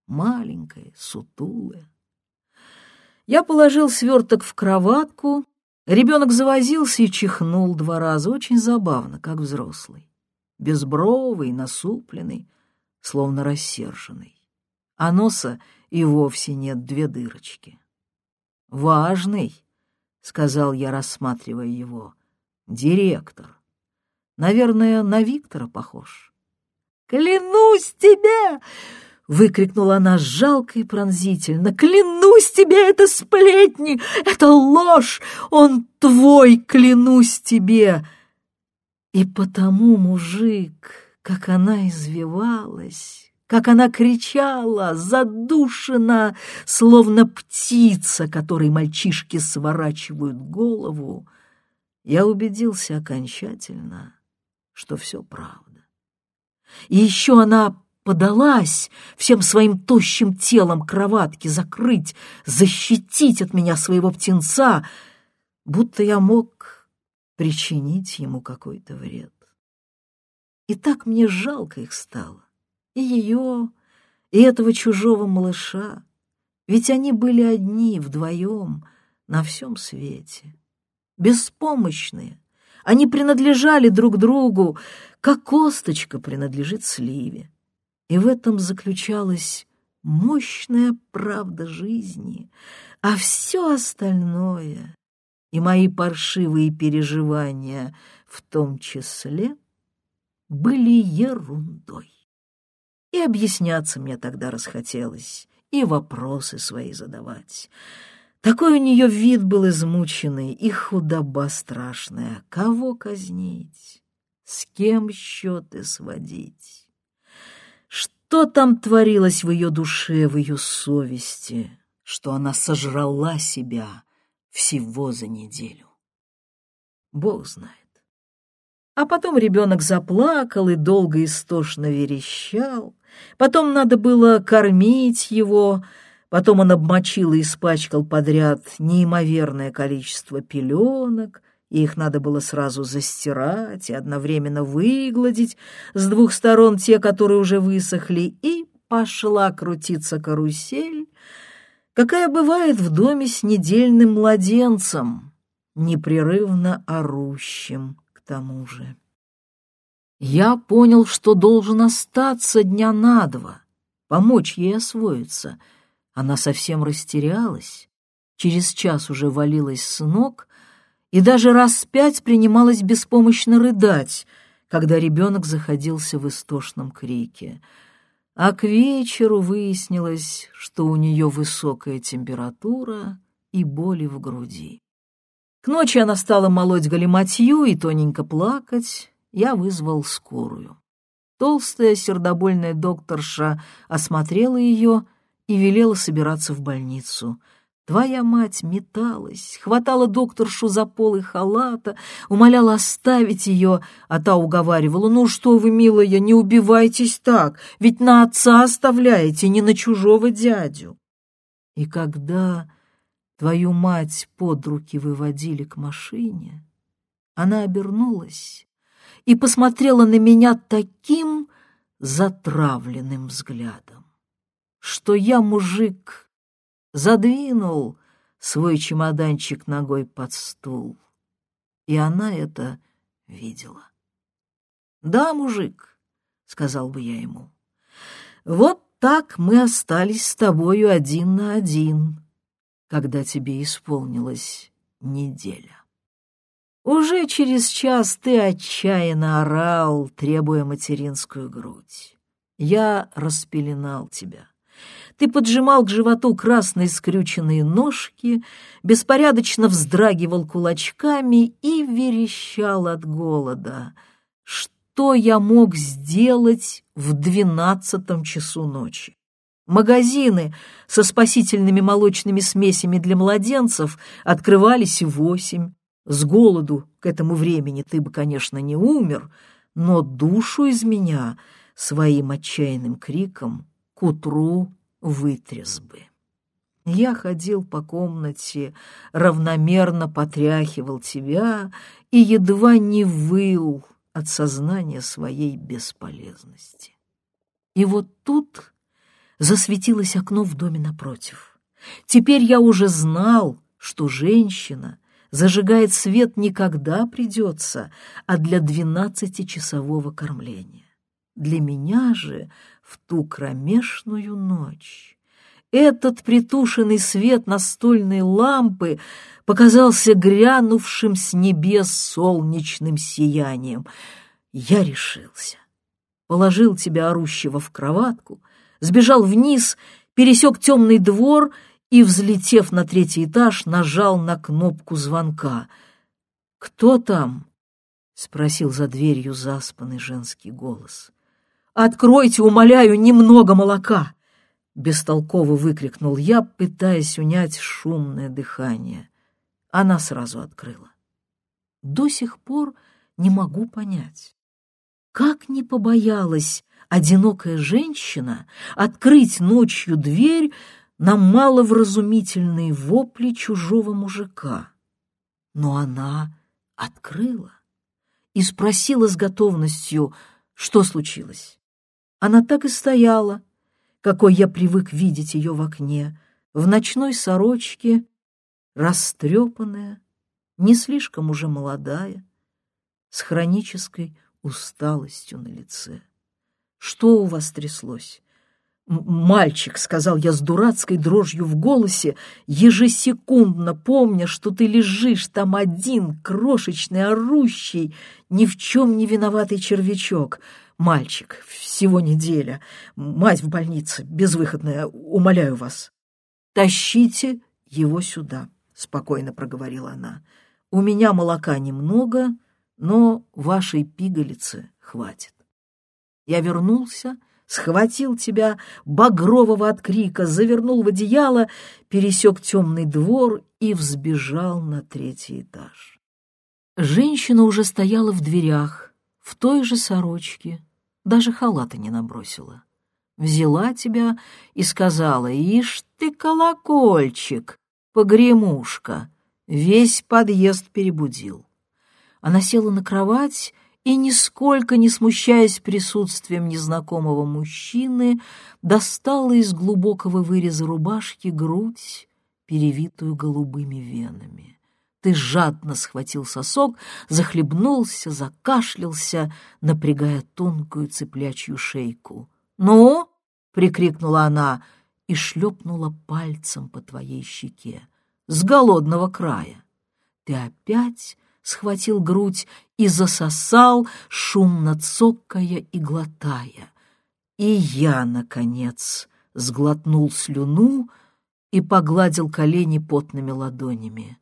маленькая, сутулая. Я положил сверток в кроватку, ребенок завозился и чихнул два раза, очень забавно, как взрослый, безбровый, насупленный, словно рассерженный. А носа и вовсе нет две дырочки. «Важный», — сказал я, рассматривая его. «Директор. Наверное, на Виктора похож». «Клянусь тебе!» — выкрикнула она жалко и пронзительно. «Клянусь тебе, это сплетни! Это ложь! Он твой, клянусь тебе!» И потому мужик, как она извивалась, как она кричала, задушена, словно птица, которой мальчишки сворачивают голову, я убедился окончательно, что все правда. И еще она подалась всем своим тощим телом кроватки закрыть, защитить от меня своего птенца, будто я мог причинить ему какой-то вред. И так мне жалко их стало и ее, и этого чужого малыша, ведь они были одни, вдвоем, на всем свете. Беспомощные, они принадлежали друг другу, как косточка принадлежит сливе. И в этом заключалась мощная правда жизни, а все остальное и мои паршивые переживания в том числе были ерундой. И объясняться мне тогда расхотелось, и вопросы свои задавать. Такой у нее вид был измученный и худоба страшная. Кого казнить? С кем счеты сводить? Что там творилось в ее душе, в ее совести, что она сожрала себя всего за неделю? Бог знает. А потом ребенок заплакал и долго истошно верещал. Потом надо было кормить его, потом он обмочил и испачкал подряд неимоверное количество пеленок, и их надо было сразу застирать и одновременно выгладить с двух сторон те, которые уже высохли, и пошла крутиться карусель, какая бывает в доме с недельным младенцем, непрерывно орущим тому же. Я понял, что должен остаться дня на два, помочь ей освоиться. Она совсем растерялась, через час уже валилась с ног и даже раз пять принималась беспомощно рыдать, когда ребенок заходился в истошном крике. А к вечеру выяснилось, что у нее высокая температура и боли в груди. К ночи она стала молоть галиматью и тоненько плакать. Я вызвал скорую. Толстая сердобольная докторша осмотрела ее и велела собираться в больницу. Твоя мать металась, хватала докторшу за полы халата, умоляла оставить ее, а та уговаривала, «Ну что вы, милая, не убивайтесь так, ведь на отца оставляете, не на чужого дядю». И когда твою мать под руки выводили к машине, она обернулась и посмотрела на меня таким затравленным взглядом, что я, мужик, задвинул свой чемоданчик ногой под стул, и она это видела. «Да, мужик», — сказал бы я ему, — «вот так мы остались с тобою один на один» когда тебе исполнилась неделя. Уже через час ты отчаянно орал, требуя материнскую грудь. Я распеленал тебя. Ты поджимал к животу красные скрюченные ножки, беспорядочно вздрагивал кулачками и верещал от голода. Что я мог сделать в двенадцатом часу ночи? Магазины со спасительными молочными смесями для младенцев открывались в восемь. С голоду к этому времени ты бы, конечно, не умер, но душу из меня своим отчаянным криком к утру вытряс бы. Я ходил по комнате, равномерно потряхивал тебя и едва не выл от сознания своей бесполезности. И вот тут засветилось окно в доме напротив. Теперь я уже знал, что женщина зажигает свет не когда придется, а для двенадцатичасового кормления. Для меня же в ту кромешную ночь этот притушенный свет настольной лампы показался грянувшим с небес солнечным сиянием. Я решился. Положил тебя, орущего, в кроватку — сбежал вниз, пересек темный двор и, взлетев на третий этаж, нажал на кнопку звонка. «Кто там?» — спросил за дверью заспанный женский голос. «Откройте, умоляю, немного молока!» — бестолково выкрикнул я, пытаясь унять шумное дыхание. Она сразу открыла. До сих пор не могу понять, как не побоялась одинокая женщина открыть ночью дверь на маловразумительные вопли чужого мужика. Но она открыла и спросила с готовностью, что случилось. Она так и стояла, какой я привык видеть ее в окне, в ночной сорочке, растрепанная, не слишком уже молодая, с хронической усталостью на лице. Что у вас тряслось? «Мальчик», — сказал я с дурацкой дрожью в голосе, ежесекундно помня, что ты лежишь там один, крошечный, орущий, ни в чем не виноватый червячок. «Мальчик, всего неделя, мать в больнице, безвыходная, умоляю вас». «Тащите его сюда», — спокойно проговорила она. «У меня молока немного, но вашей пигалицы хватит». Я вернулся, — схватил тебя, багрового от крика, завернул в одеяло, пересек темный двор и взбежал на третий этаж. Женщина уже стояла в дверях, в той же сорочке, даже халата не набросила. Взяла тебя и сказала, «Ишь ты, колокольчик, погремушка!» Весь подъезд перебудил. Она села на кровать и, нисколько не смущаясь присутствием незнакомого мужчины, достала из глубокого выреза рубашки грудь, перевитую голубыми венами. Ты жадно схватил сосок, захлебнулся, закашлялся, напрягая тонкую цыплячью шейку. «Ну?» — прикрикнула она и шлепнула пальцем по твоей щеке. «С голодного края!» Ты опять схватил грудь и засосал, шумно цокая и глотая. И я, наконец, сглотнул слюну и погладил колени потными ладонями.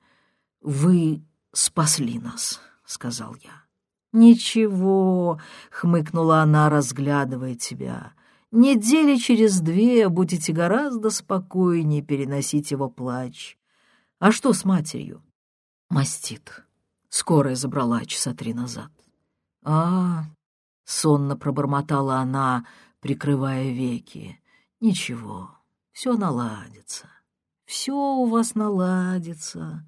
«Вы спасли нас», — сказал я. «Ничего», — хмыкнула она, разглядывая тебя. «Недели через две будете гораздо спокойнее переносить его плач. А что с матерью?» «Мастит», Скорая забрала часа три назад. а сонно пробормотала она, прикрывая веки. «Ничего, все наладится. Все у вас наладится».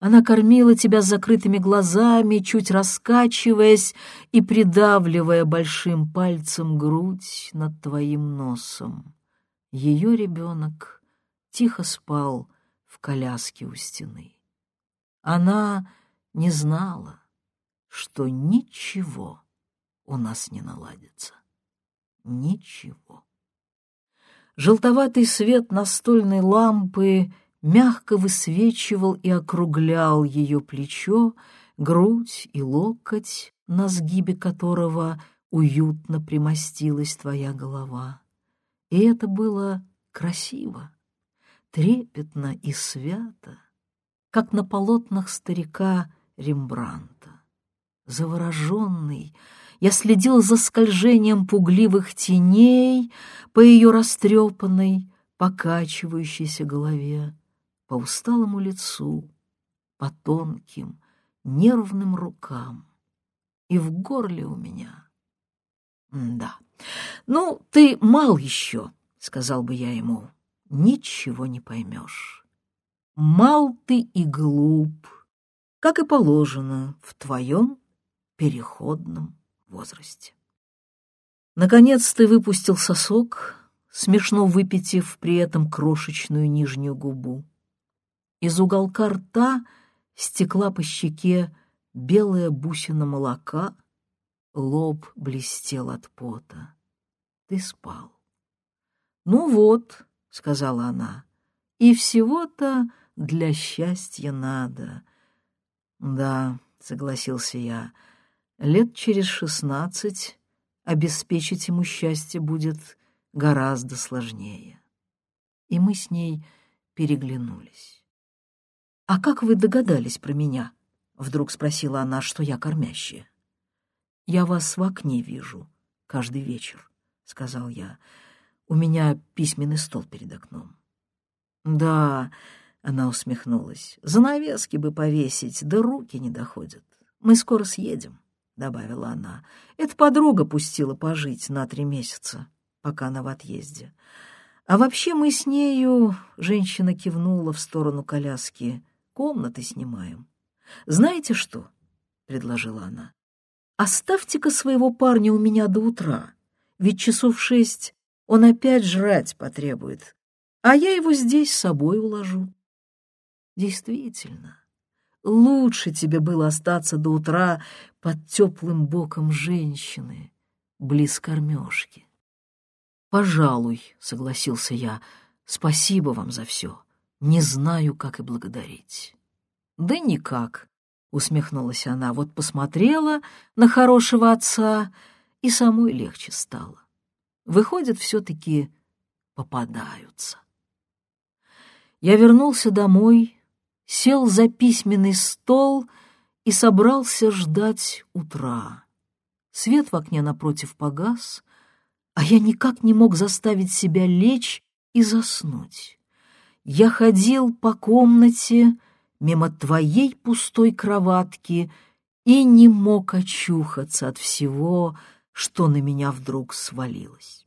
Она кормила тебя с закрытыми глазами, чуть раскачиваясь и придавливая большим пальцем грудь над твоим носом. Ее ребенок тихо спал в коляске у стены. Она не знала, что ничего у нас не наладится. Ничего. Желтоватый свет настольной лампы мягко высвечивал и округлял ее плечо, грудь и локоть, на сгибе которого уютно примостилась твоя голова. И это было красиво, трепетно и свято, как на полотнах старика Рембранта. Завороженный, я следил за скольжением пугливых теней по ее растрепанной, покачивающейся голове, по усталому лицу, по тонким, нервным рукам. И в горле у меня... Да. Ну, ты мал еще, — сказал бы я ему, — ничего не поймешь. Мал ты и глуп, как и положено в твоем переходном возрасте. Наконец ты выпустил сосок, смешно выпитив при этом крошечную нижнюю губу. Из уголка рта стекла по щеке белая бусина молока, лоб блестел от пота. Ты спал. «Ну вот», — сказала она, — «и всего-то для счастья надо, «Да», — согласился я, — «лет через шестнадцать обеспечить ему счастье будет гораздо сложнее». И мы с ней переглянулись. «А как вы догадались про меня?» — вдруг спросила она, что я кормящая. «Я вас в окне вижу каждый вечер», — сказал я. «У меня письменный стол перед окном». «Да», она усмехнулась. «Занавески бы повесить, да руки не доходят. Мы скоро съедем», — добавила она. «Это подруга пустила пожить на три месяца, пока она в отъезде. А вообще мы с нею...» — женщина кивнула в сторону коляски. «Комнаты снимаем. Знаете что?» — предложила она. «Оставьте-ка своего парня у меня до утра, ведь часов шесть он опять жрать потребует, а я его здесь с собой уложу». Действительно, лучше тебе было остаться до утра под теплым боком женщины, близ кормежки. «Пожалуй», — согласился я, — «спасибо вам за все. Не знаю, как и благодарить». «Да никак», — усмехнулась она, — «вот посмотрела на хорошего отца, и самой легче стало. Выходит, все-таки попадаются». Я вернулся домой, сел за письменный стол и собрался ждать утра. Свет в окне напротив погас, а я никак не мог заставить себя лечь и заснуть. Я ходил по комнате мимо твоей пустой кроватки и не мог очухаться от всего, что на меня вдруг свалилось.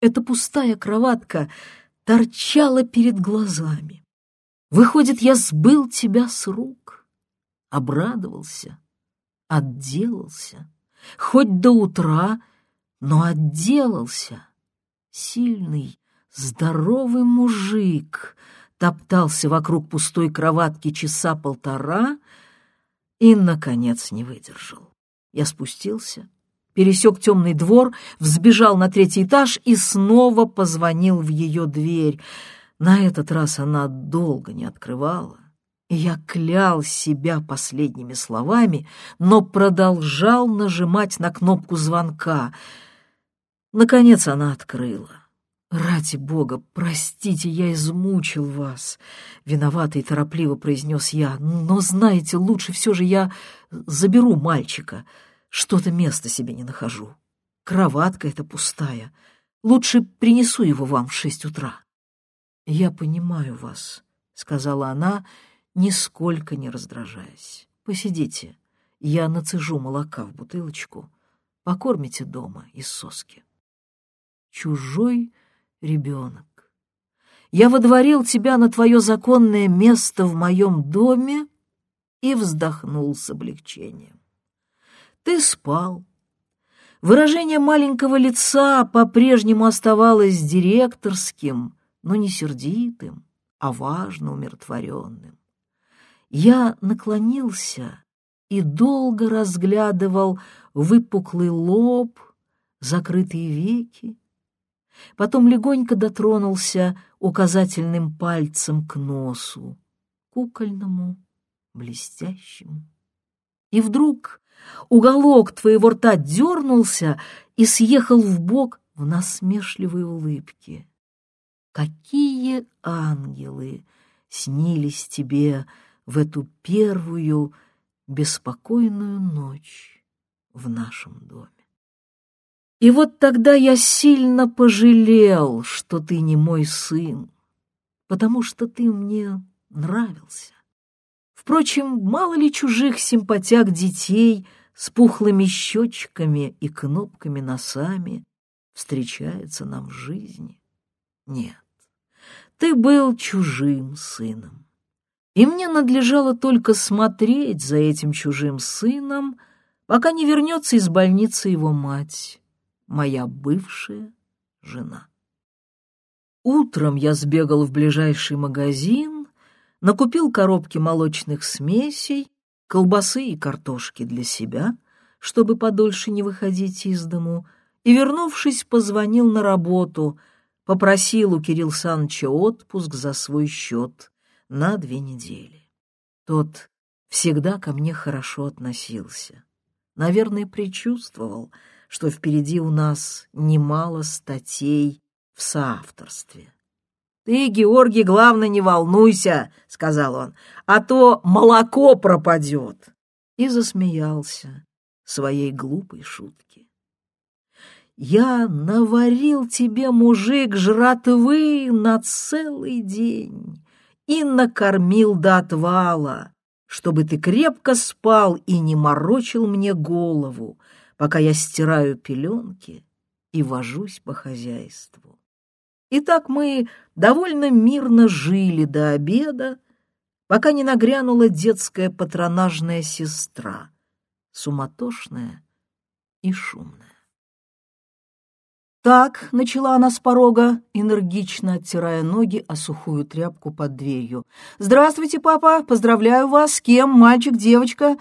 Эта пустая кроватка торчала перед глазами. Выходит, я сбыл тебя с рук, обрадовался, отделался хоть до утра, но отделался. Сильный, здоровый мужик топтался вокруг пустой кроватки часа полтора и, наконец, не выдержал. Я спустился, пересек темный двор, взбежал на третий этаж и снова позвонил в ее дверь. На этот раз она долго не открывала. Я клял себя последними словами, но продолжал нажимать на кнопку звонка. Наконец она открыла. «Ради бога, простите, я измучил вас», — виновато и торопливо произнес я. «Но, знаете, лучше все же я заберу мальчика. Что-то места себе не нахожу. Кроватка эта пустая. Лучше принесу его вам в шесть утра». «Я понимаю вас», — сказала она, — нисколько не раздражаясь. «Посидите, я нацежу молока в бутылочку, покормите дома из соски». Чужой ребенок. Я водворил тебя на твое законное место в моем доме и вздохнул с облегчением. Ты спал. Выражение маленького лица по-прежнему оставалось директорским, но не сердитым, а важно умиротворенным. Я наклонился и долго разглядывал выпуклый лоб, закрытые веки, потом легонько дотронулся указательным пальцем к носу, кукольному, блестящему. И вдруг уголок твоего рта дернулся и съехал в бок в насмешливой улыбке. Какие ангелы снились тебе, в эту первую беспокойную ночь в нашем доме. И вот тогда я сильно пожалел, что ты не мой сын, потому что ты мне нравился. Впрочем, мало ли чужих симпатяк детей с пухлыми щечками и кнопками носами встречается нам в жизни. Нет, ты был чужим сыном и мне надлежало только смотреть за этим чужим сыном, пока не вернется из больницы его мать, моя бывшая жена. Утром я сбегал в ближайший магазин, накупил коробки молочных смесей, колбасы и картошки для себя, чтобы подольше не выходить из дому, и, вернувшись, позвонил на работу, попросил у Кирилла Саныча отпуск за свой счет — на две недели. Тот всегда ко мне хорошо относился. Наверное, предчувствовал, что впереди у нас немало статей в соавторстве. «Ты, Георгий, главное, не волнуйся», — сказал он, — «а то молоко пропадет». И засмеялся своей глупой шутки. «Я наварил тебе, мужик, жратвы на целый день и накормил до отвала, чтобы ты крепко спал и не морочил мне голову, пока я стираю пеленки и вожусь по хозяйству. И так мы довольно мирно жили до обеда, пока не нагрянула детская патронажная сестра, суматошная и шумная. «Так», — начала она с порога, энергично оттирая ноги о сухую тряпку под дверью. «Здравствуйте, папа! Поздравляю вас! С кем? Мальчик, девочка?»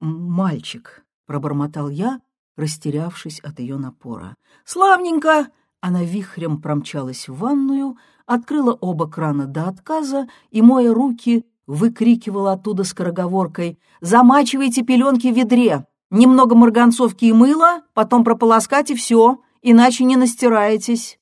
«Мальчик», — пробормотал я, растерявшись от ее напора. «Славненько! Она вихрем промчалась в ванную, открыла оба крана до отказа и, моя руки, выкрикивала оттуда скороговоркой «Замачивайте пеленки в ведре! Немного марганцовки и мыла, потом прополоскать и все, иначе не настираетесь!»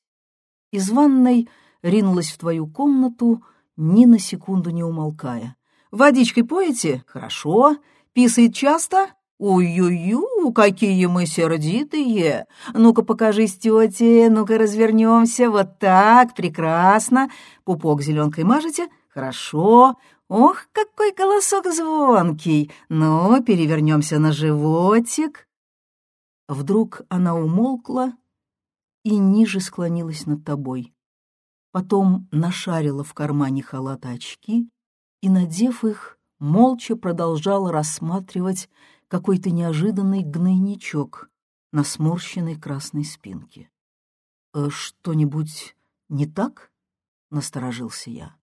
Из ванной ринулась в твою комнату, ни на секунду не умолкая. «Водичкой поете? Хорошо. Писает часто? «Ой-ой-ой, какие мы сердитые! Ну-ка, покажись тете, ну-ка, развернемся, вот так, прекрасно. Пупок зеленкой мажете? Хорошо. Ох, какой голосок звонкий! Ну, перевернемся на животик». Вдруг она умолкла и ниже склонилась над тобой. Потом нашарила в кармане халата очки и, надев их, молча продолжала рассматривать какой-то неожиданный гнойничок на сморщенной красной спинке. «Э, «Что-нибудь не так?» — насторожился я.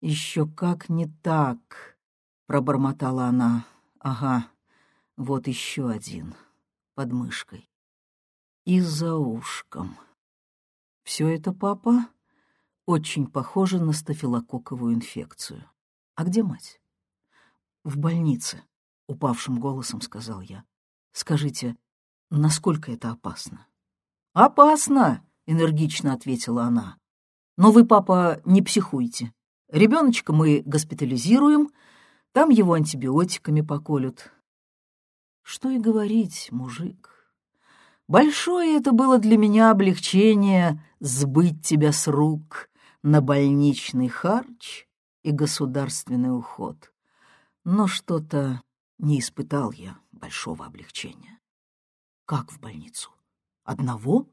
«Еще как не так!» — пробормотала она. «Ага, вот еще один, под мышкой. И за ушком. Все это, папа, очень похоже на стафилококковую инфекцию. А где мать?» «В больнице», — упавшим голосом сказал я. «Скажите, насколько это опасно?» «Опасно!» — энергично ответила она. «Но вы, папа, не психуйте. Ребеночка мы госпитализируем, там его антибиотиками поколют». Что и говорить, мужик. Большое это было для меня облегчение сбыть тебя с рук на больничный харч и государственный уход. Но что-то не испытал я большого облегчения. Как в больницу? Одного?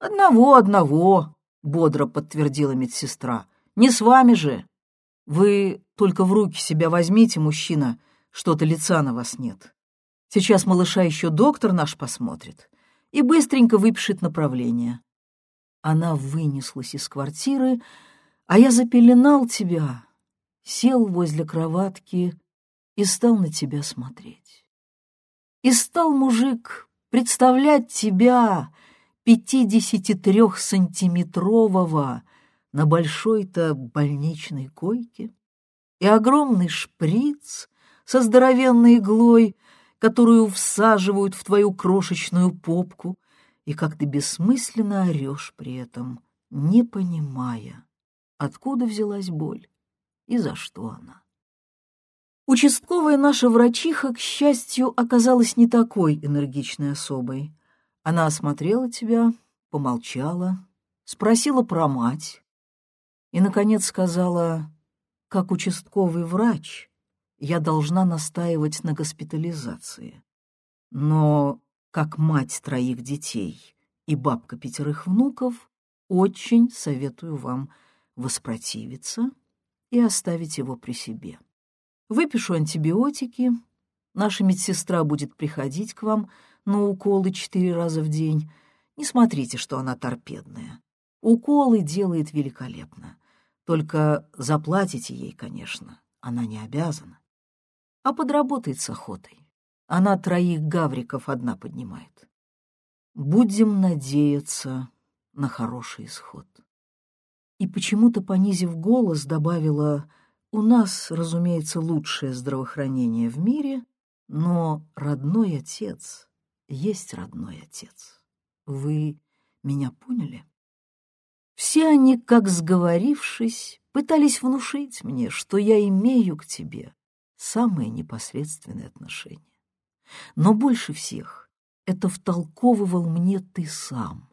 Одного, одного, бодро подтвердила медсестра. Не с вами же. Вы только в руки себя возьмите, мужчина, что-то лица на вас нет. Сейчас малыша еще доктор наш посмотрит и быстренько выпишет направление. Она вынеслась из квартиры, а я запеленал тебя, сел возле кроватки и стал на тебя смотреть. И стал мужик представлять тебя, пятидесяти трехсантиметрового, на большой-то больничной койке, и огромный шприц со здоровенной иглой, которую всаживают в твою крошечную попку, и как ты бессмысленно орешь при этом, не понимая, откуда взялась боль и за что она. Участковая наша врачиха, к счастью, оказалась не такой энергичной особой. Она осмотрела тебя, помолчала, спросила про мать и, наконец, сказала, как участковый врач, я должна настаивать на госпитализации. Но как мать троих детей и бабка пятерых внуков, очень советую вам воспротивиться и оставить его при себе. Выпишу антибиотики. Наша медсестра будет приходить к вам на уколы четыре раза в день. Не смотрите, что она торпедная. Уколы делает великолепно. Только заплатите ей, конечно, она не обязана. А подработает с охотой. Она троих гавриков одна поднимает. Будем надеяться на хороший исход. И почему-то, понизив голос, добавила у нас, разумеется, лучшее здравоохранение в мире, но родной отец есть родной отец. Вы меня поняли? Все они, как сговорившись, пытались внушить мне, что я имею к тебе самое непосредственное отношение. Но больше всех это втолковывал мне ты сам,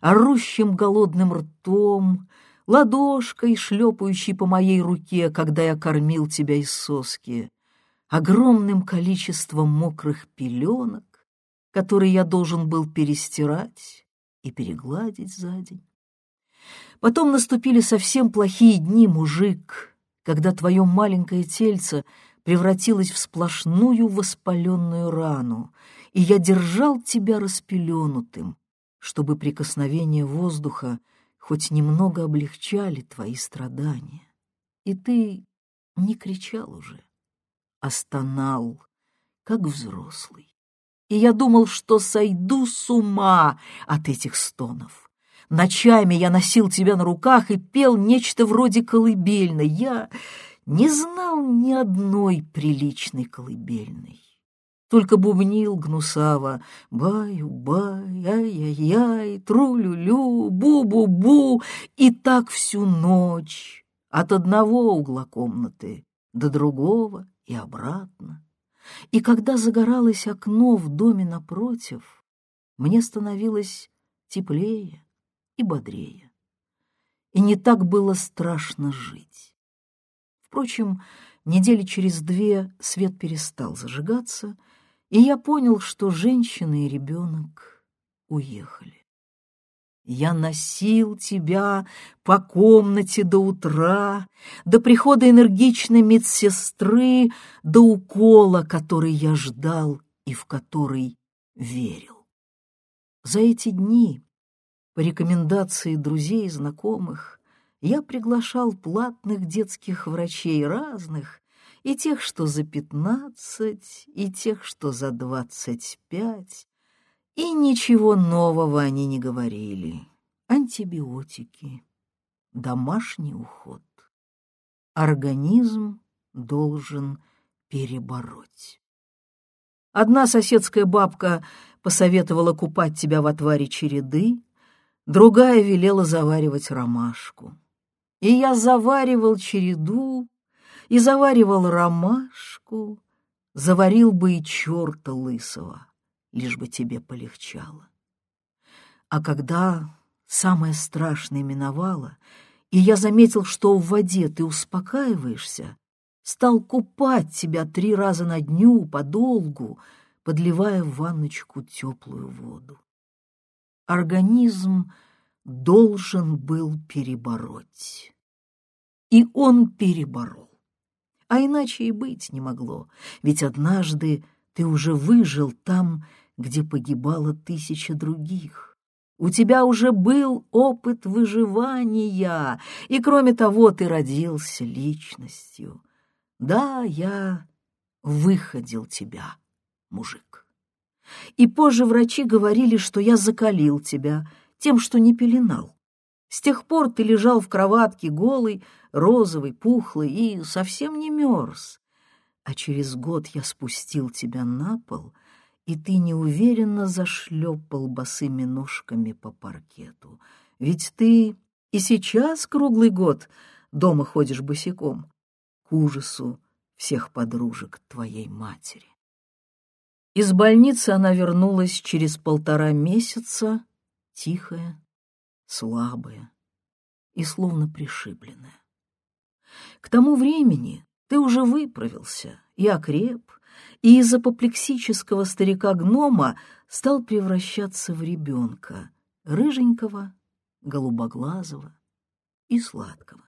орущим голодным ртом, ладошкой, шлепающей по моей руке, когда я кормил тебя из соски, огромным количеством мокрых пеленок, которые я должен был перестирать и перегладить за день. Потом наступили совсем плохие дни, мужик, когда твое маленькое тельце превратилось в сплошную воспаленную рану, и я держал тебя распеленутым, чтобы прикосновение воздуха хоть немного облегчали твои страдания. И ты не кричал уже, а стонал, как взрослый. И я думал, что сойду с ума от этих стонов. Ночами я носил тебя на руках и пел нечто вроде колыбельной. Я не знал ни одной приличной колыбельной. Только бубнил гнусаво «баю-бай, ай-яй-яй, тру-лю-лю, бу-бу-бу» и так всю ночь от одного угла комнаты до другого и обратно. И когда загоралось окно в доме напротив, мне становилось теплее и бодрее. И не так было страшно жить. Впрочем, недели через две свет перестал зажигаться, и я понял, что женщина и ребенок уехали. Я носил тебя по комнате до утра, до прихода энергичной медсестры, до укола, который я ждал и в который верил. За эти дни, по рекомендации друзей и знакомых, я приглашал платных детских врачей разных, и тех, что за пятнадцать, и тех, что за двадцать пять, и ничего нового они не говорили. Антибиотики, домашний уход. Организм должен перебороть. Одна соседская бабка посоветовала купать тебя в отваре череды, другая велела заваривать ромашку. И я заваривал череду, и заваривал ромашку, заварил бы и черта лысого лишь бы тебе полегчало. А когда самое страшное миновало, и я заметил, что в воде ты успокаиваешься, стал купать тебя три раза на дню, подолгу, подливая в ванночку теплую воду. Организм должен был перебороть. И он переборол. А иначе и быть не могло, ведь однажды ты уже выжил там, где погибало тысяча других. У тебя уже был опыт выживания, и, кроме того, ты родился личностью. Да, я выходил тебя, мужик. И позже врачи говорили, что я закалил тебя тем, что не пеленал. С тех пор ты лежал в кроватке голый, розовый, пухлый и совсем не мерз. А через год я спустил тебя на пол — и ты неуверенно зашлепал босыми ножками по паркету. Ведь ты и сейчас круглый год дома ходишь босиком, к ужасу всех подружек твоей матери. Из больницы она вернулась через полтора месяца, тихая, слабая и словно пришибленная. К тому времени ты уже выправился и окреп, и из апоплексического старика-гнома стал превращаться в ребенка, рыженького, голубоглазого и сладкого.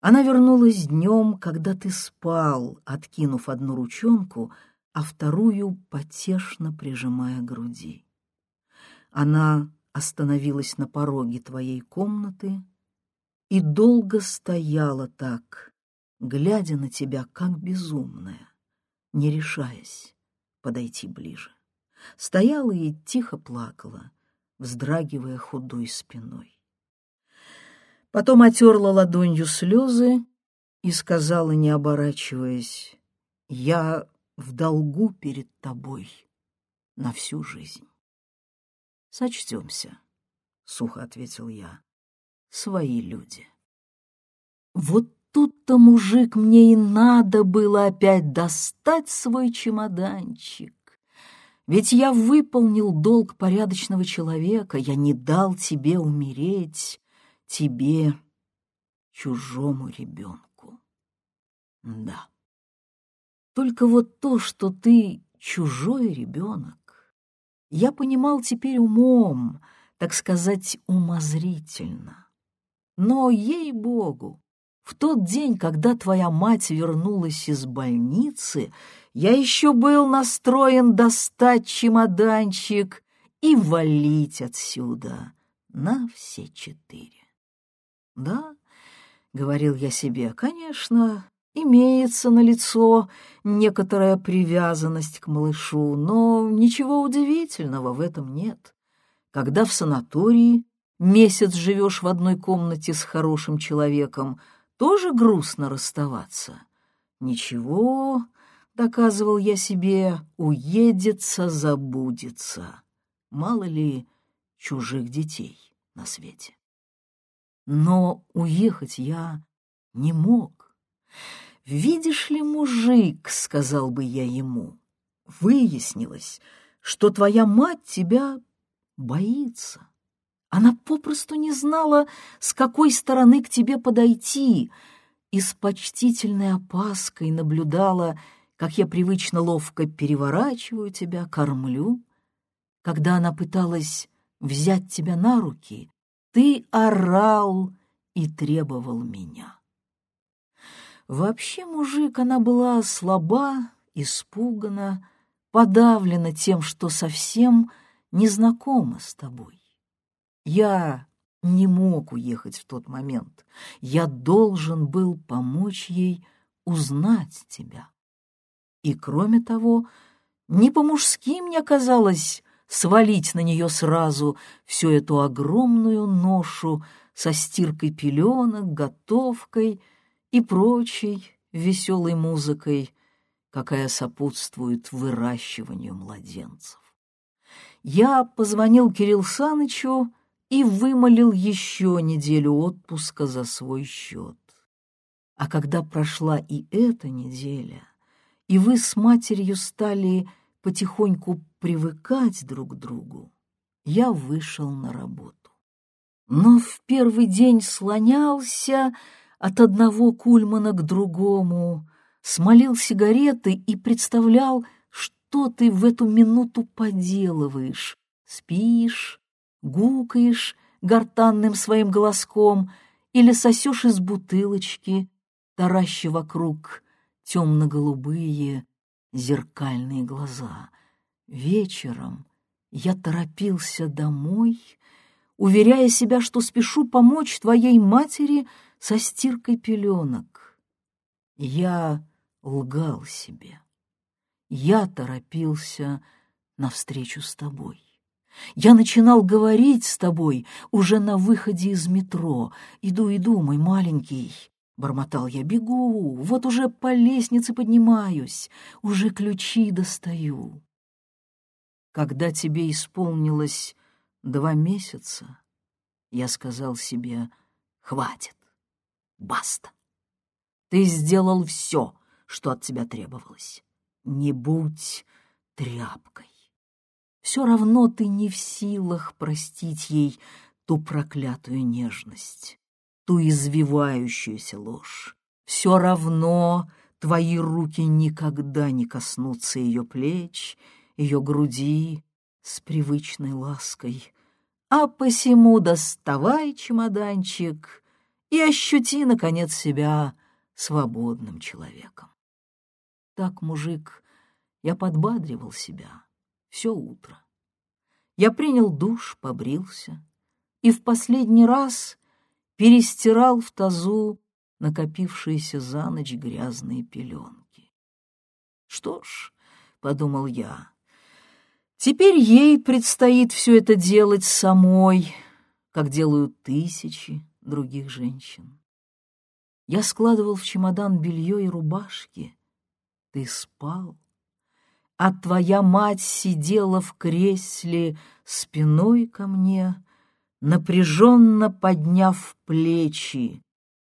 Она вернулась днем, когда ты спал, откинув одну ручонку, а вторую потешно прижимая к груди. Она остановилась на пороге твоей комнаты и долго стояла так, глядя на тебя, как безумная не решаясь подойти ближе. Стояла и тихо плакала, вздрагивая худой спиной. Потом отерла ладонью слезы и сказала, не оборачиваясь, «Я в долгу перед тобой на всю жизнь». «Сочтемся», — сухо ответил я, — «свои люди». Вот тут-то, мужик, мне и надо было опять достать свой чемоданчик. Ведь я выполнил долг порядочного человека, я не дал тебе умереть, тебе, чужому ребенку. Да. Только вот то, что ты чужой ребенок, я понимал теперь умом, так сказать, умозрительно. Но, ей-богу, в тот день, когда твоя мать вернулась из больницы, я еще был настроен достать чемоданчик и валить отсюда на все четыре. Да, — говорил я себе, — конечно, имеется на лицо некоторая привязанность к малышу, но ничего удивительного в этом нет. Когда в санатории месяц живешь в одной комнате с хорошим человеком, тоже грустно расставаться. Ничего, доказывал я себе, уедется, забудется. Мало ли чужих детей на свете. Но уехать я не мог. «Видишь ли, мужик, — сказал бы я ему, — выяснилось, что твоя мать тебя боится. Она попросту не знала, с какой стороны к тебе подойти, и с почтительной опаской наблюдала, как я привычно ловко переворачиваю тебя, кормлю. Когда она пыталась взять тебя на руки, ты орал и требовал меня. Вообще, мужик, она была слаба, испугана, подавлена тем, что совсем не знакома с тобой. Я не мог уехать в тот момент. Я должен был помочь ей узнать тебя. И, кроме того, не по-мужски мне казалось свалить на нее сразу всю эту огромную ношу со стиркой пеленок, готовкой и прочей веселой музыкой, какая сопутствует выращиванию младенцев. Я позвонил Кирилл Санычу и вымолил еще неделю отпуска за свой счет. А когда прошла и эта неделя, и вы с матерью стали потихоньку привыкать друг к другу, я вышел на работу. Но в первый день слонялся от одного кульмана к другому, смолил сигареты и представлял, что ты в эту минуту поделываешь. Спишь, гукаешь гортанным своим голоском или сосешь из бутылочки, тараща вокруг темно-голубые зеркальные глаза. Вечером я торопился домой, уверяя себя, что спешу помочь твоей матери со стиркой пеленок. Я лгал себе. Я торопился навстречу с тобой. Я начинал говорить с тобой уже на выходе из метро. «Иду, иду, мой маленький, Бормотал я, бегу, вот уже по лестнице поднимаюсь, уже ключи достаю. Когда тебе исполнилось два месяца, я сказал себе, хватит, баста. Ты сделал все, что от тебя требовалось. Не будь тряпкой. Все равно ты не в силах простить ей ту проклятую нежность ту извивающуюся ложь. Все равно твои руки никогда не коснутся ее плеч, ее груди с привычной лаской. А посему доставай чемоданчик и ощути, наконец, себя свободным человеком. Так, мужик, я подбадривал себя все утро. Я принял душ, побрился и в последний раз перестирал в тазу накопившиеся за ночь грязные пеленки. «Что ж», — подумал я, — «теперь ей предстоит все это делать самой, как делают тысячи других женщин». Я складывал в чемодан белье и рубашки. Ты спал, а твоя мать сидела в кресле спиной ко мне, напряженно подняв плечи,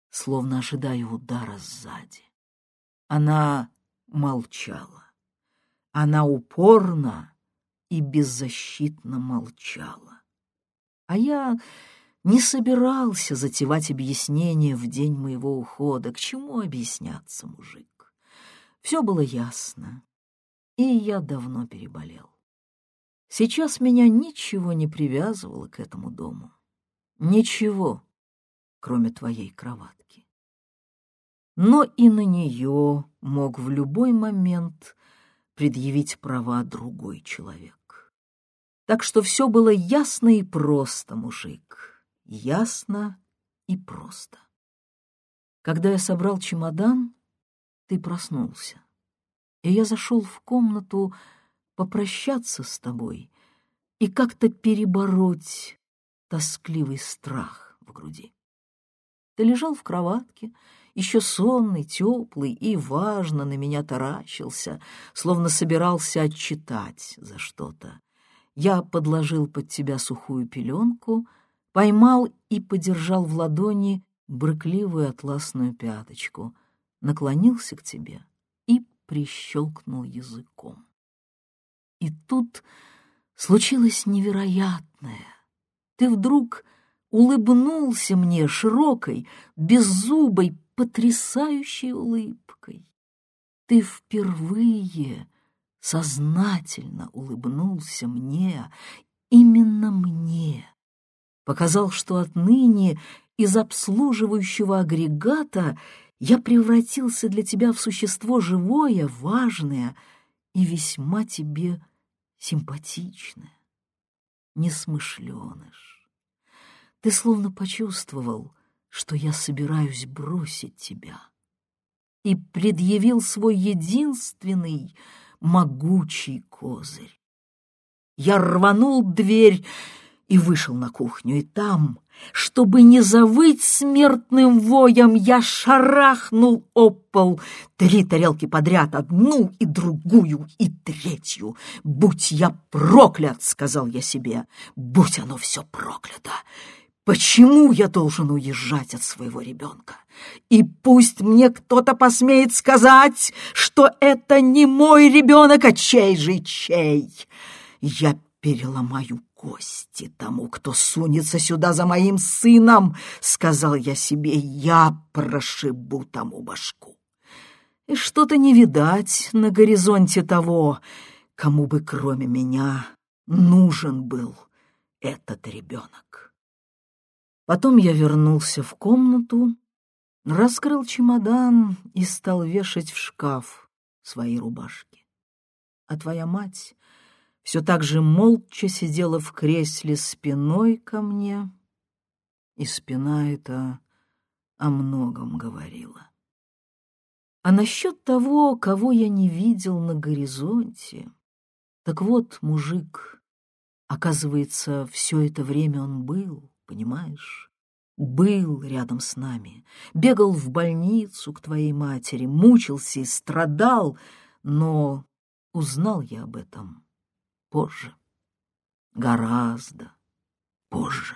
словно ожидая удара сзади. Она молчала. Она упорно и беззащитно молчала. А я не собирался затевать объяснение в день моего ухода. К чему объясняться, мужик? Все было ясно, и я давно переболел. Сейчас меня ничего не привязывало к этому дому. Ничего, кроме твоей кроватки. Но и на нее мог в любой момент предъявить права другой человек. Так что все было ясно и просто, мужик, ясно и просто. Когда я собрал чемодан, ты проснулся, и я зашел в комнату, попрощаться с тобой и как-то перебороть тоскливый страх в груди. Ты лежал в кроватке, еще сонный, теплый и, важно, на меня таращился, словно собирался отчитать за что-то. Я подложил под тебя сухую пеленку, поймал и подержал в ладони брыкливую атласную пяточку, наклонился к тебе и прищелкнул языком. И тут случилось невероятное. Ты вдруг улыбнулся мне широкой, беззубой, потрясающей улыбкой. Ты впервые сознательно улыбнулся мне, именно мне. Показал, что отныне из обслуживающего агрегата я превратился для тебя в существо живое, важное и весьма тебе симпатичное. Несмышленыш. Ты словно почувствовал, что я собираюсь бросить тебя, и предъявил свой единственный могучий козырь. Я рванул дверь и вышел на кухню, и там, чтобы не завыть смертным воем, я шарахнул об пол три тарелки подряд, одну и другую и третью. «Будь я проклят!» — сказал я себе. «Будь оно все проклято!» Почему я должен уезжать от своего ребенка? И пусть мне кто-то посмеет сказать, что это не мой ребенок, а чей же чей. Я переломаю кости тому, кто сунется сюда за моим сыном, сказал я себе, я прошибу тому башку. И что-то не видать на горизонте того, кому бы кроме меня нужен был этот ребенок. Потом я вернулся в комнату, раскрыл чемодан и стал вешать в шкаф свои рубашки. А твоя мать все так же молча сидела в кресле спиной ко мне, и спина эта о многом говорила. А насчет того, кого я не видел на горизонте, так вот, мужик, оказывается, все это время он был, понимаешь? Был рядом с нами, бегал в больницу к твоей матери, мучился и страдал, но узнал я об этом позже, гораздо позже.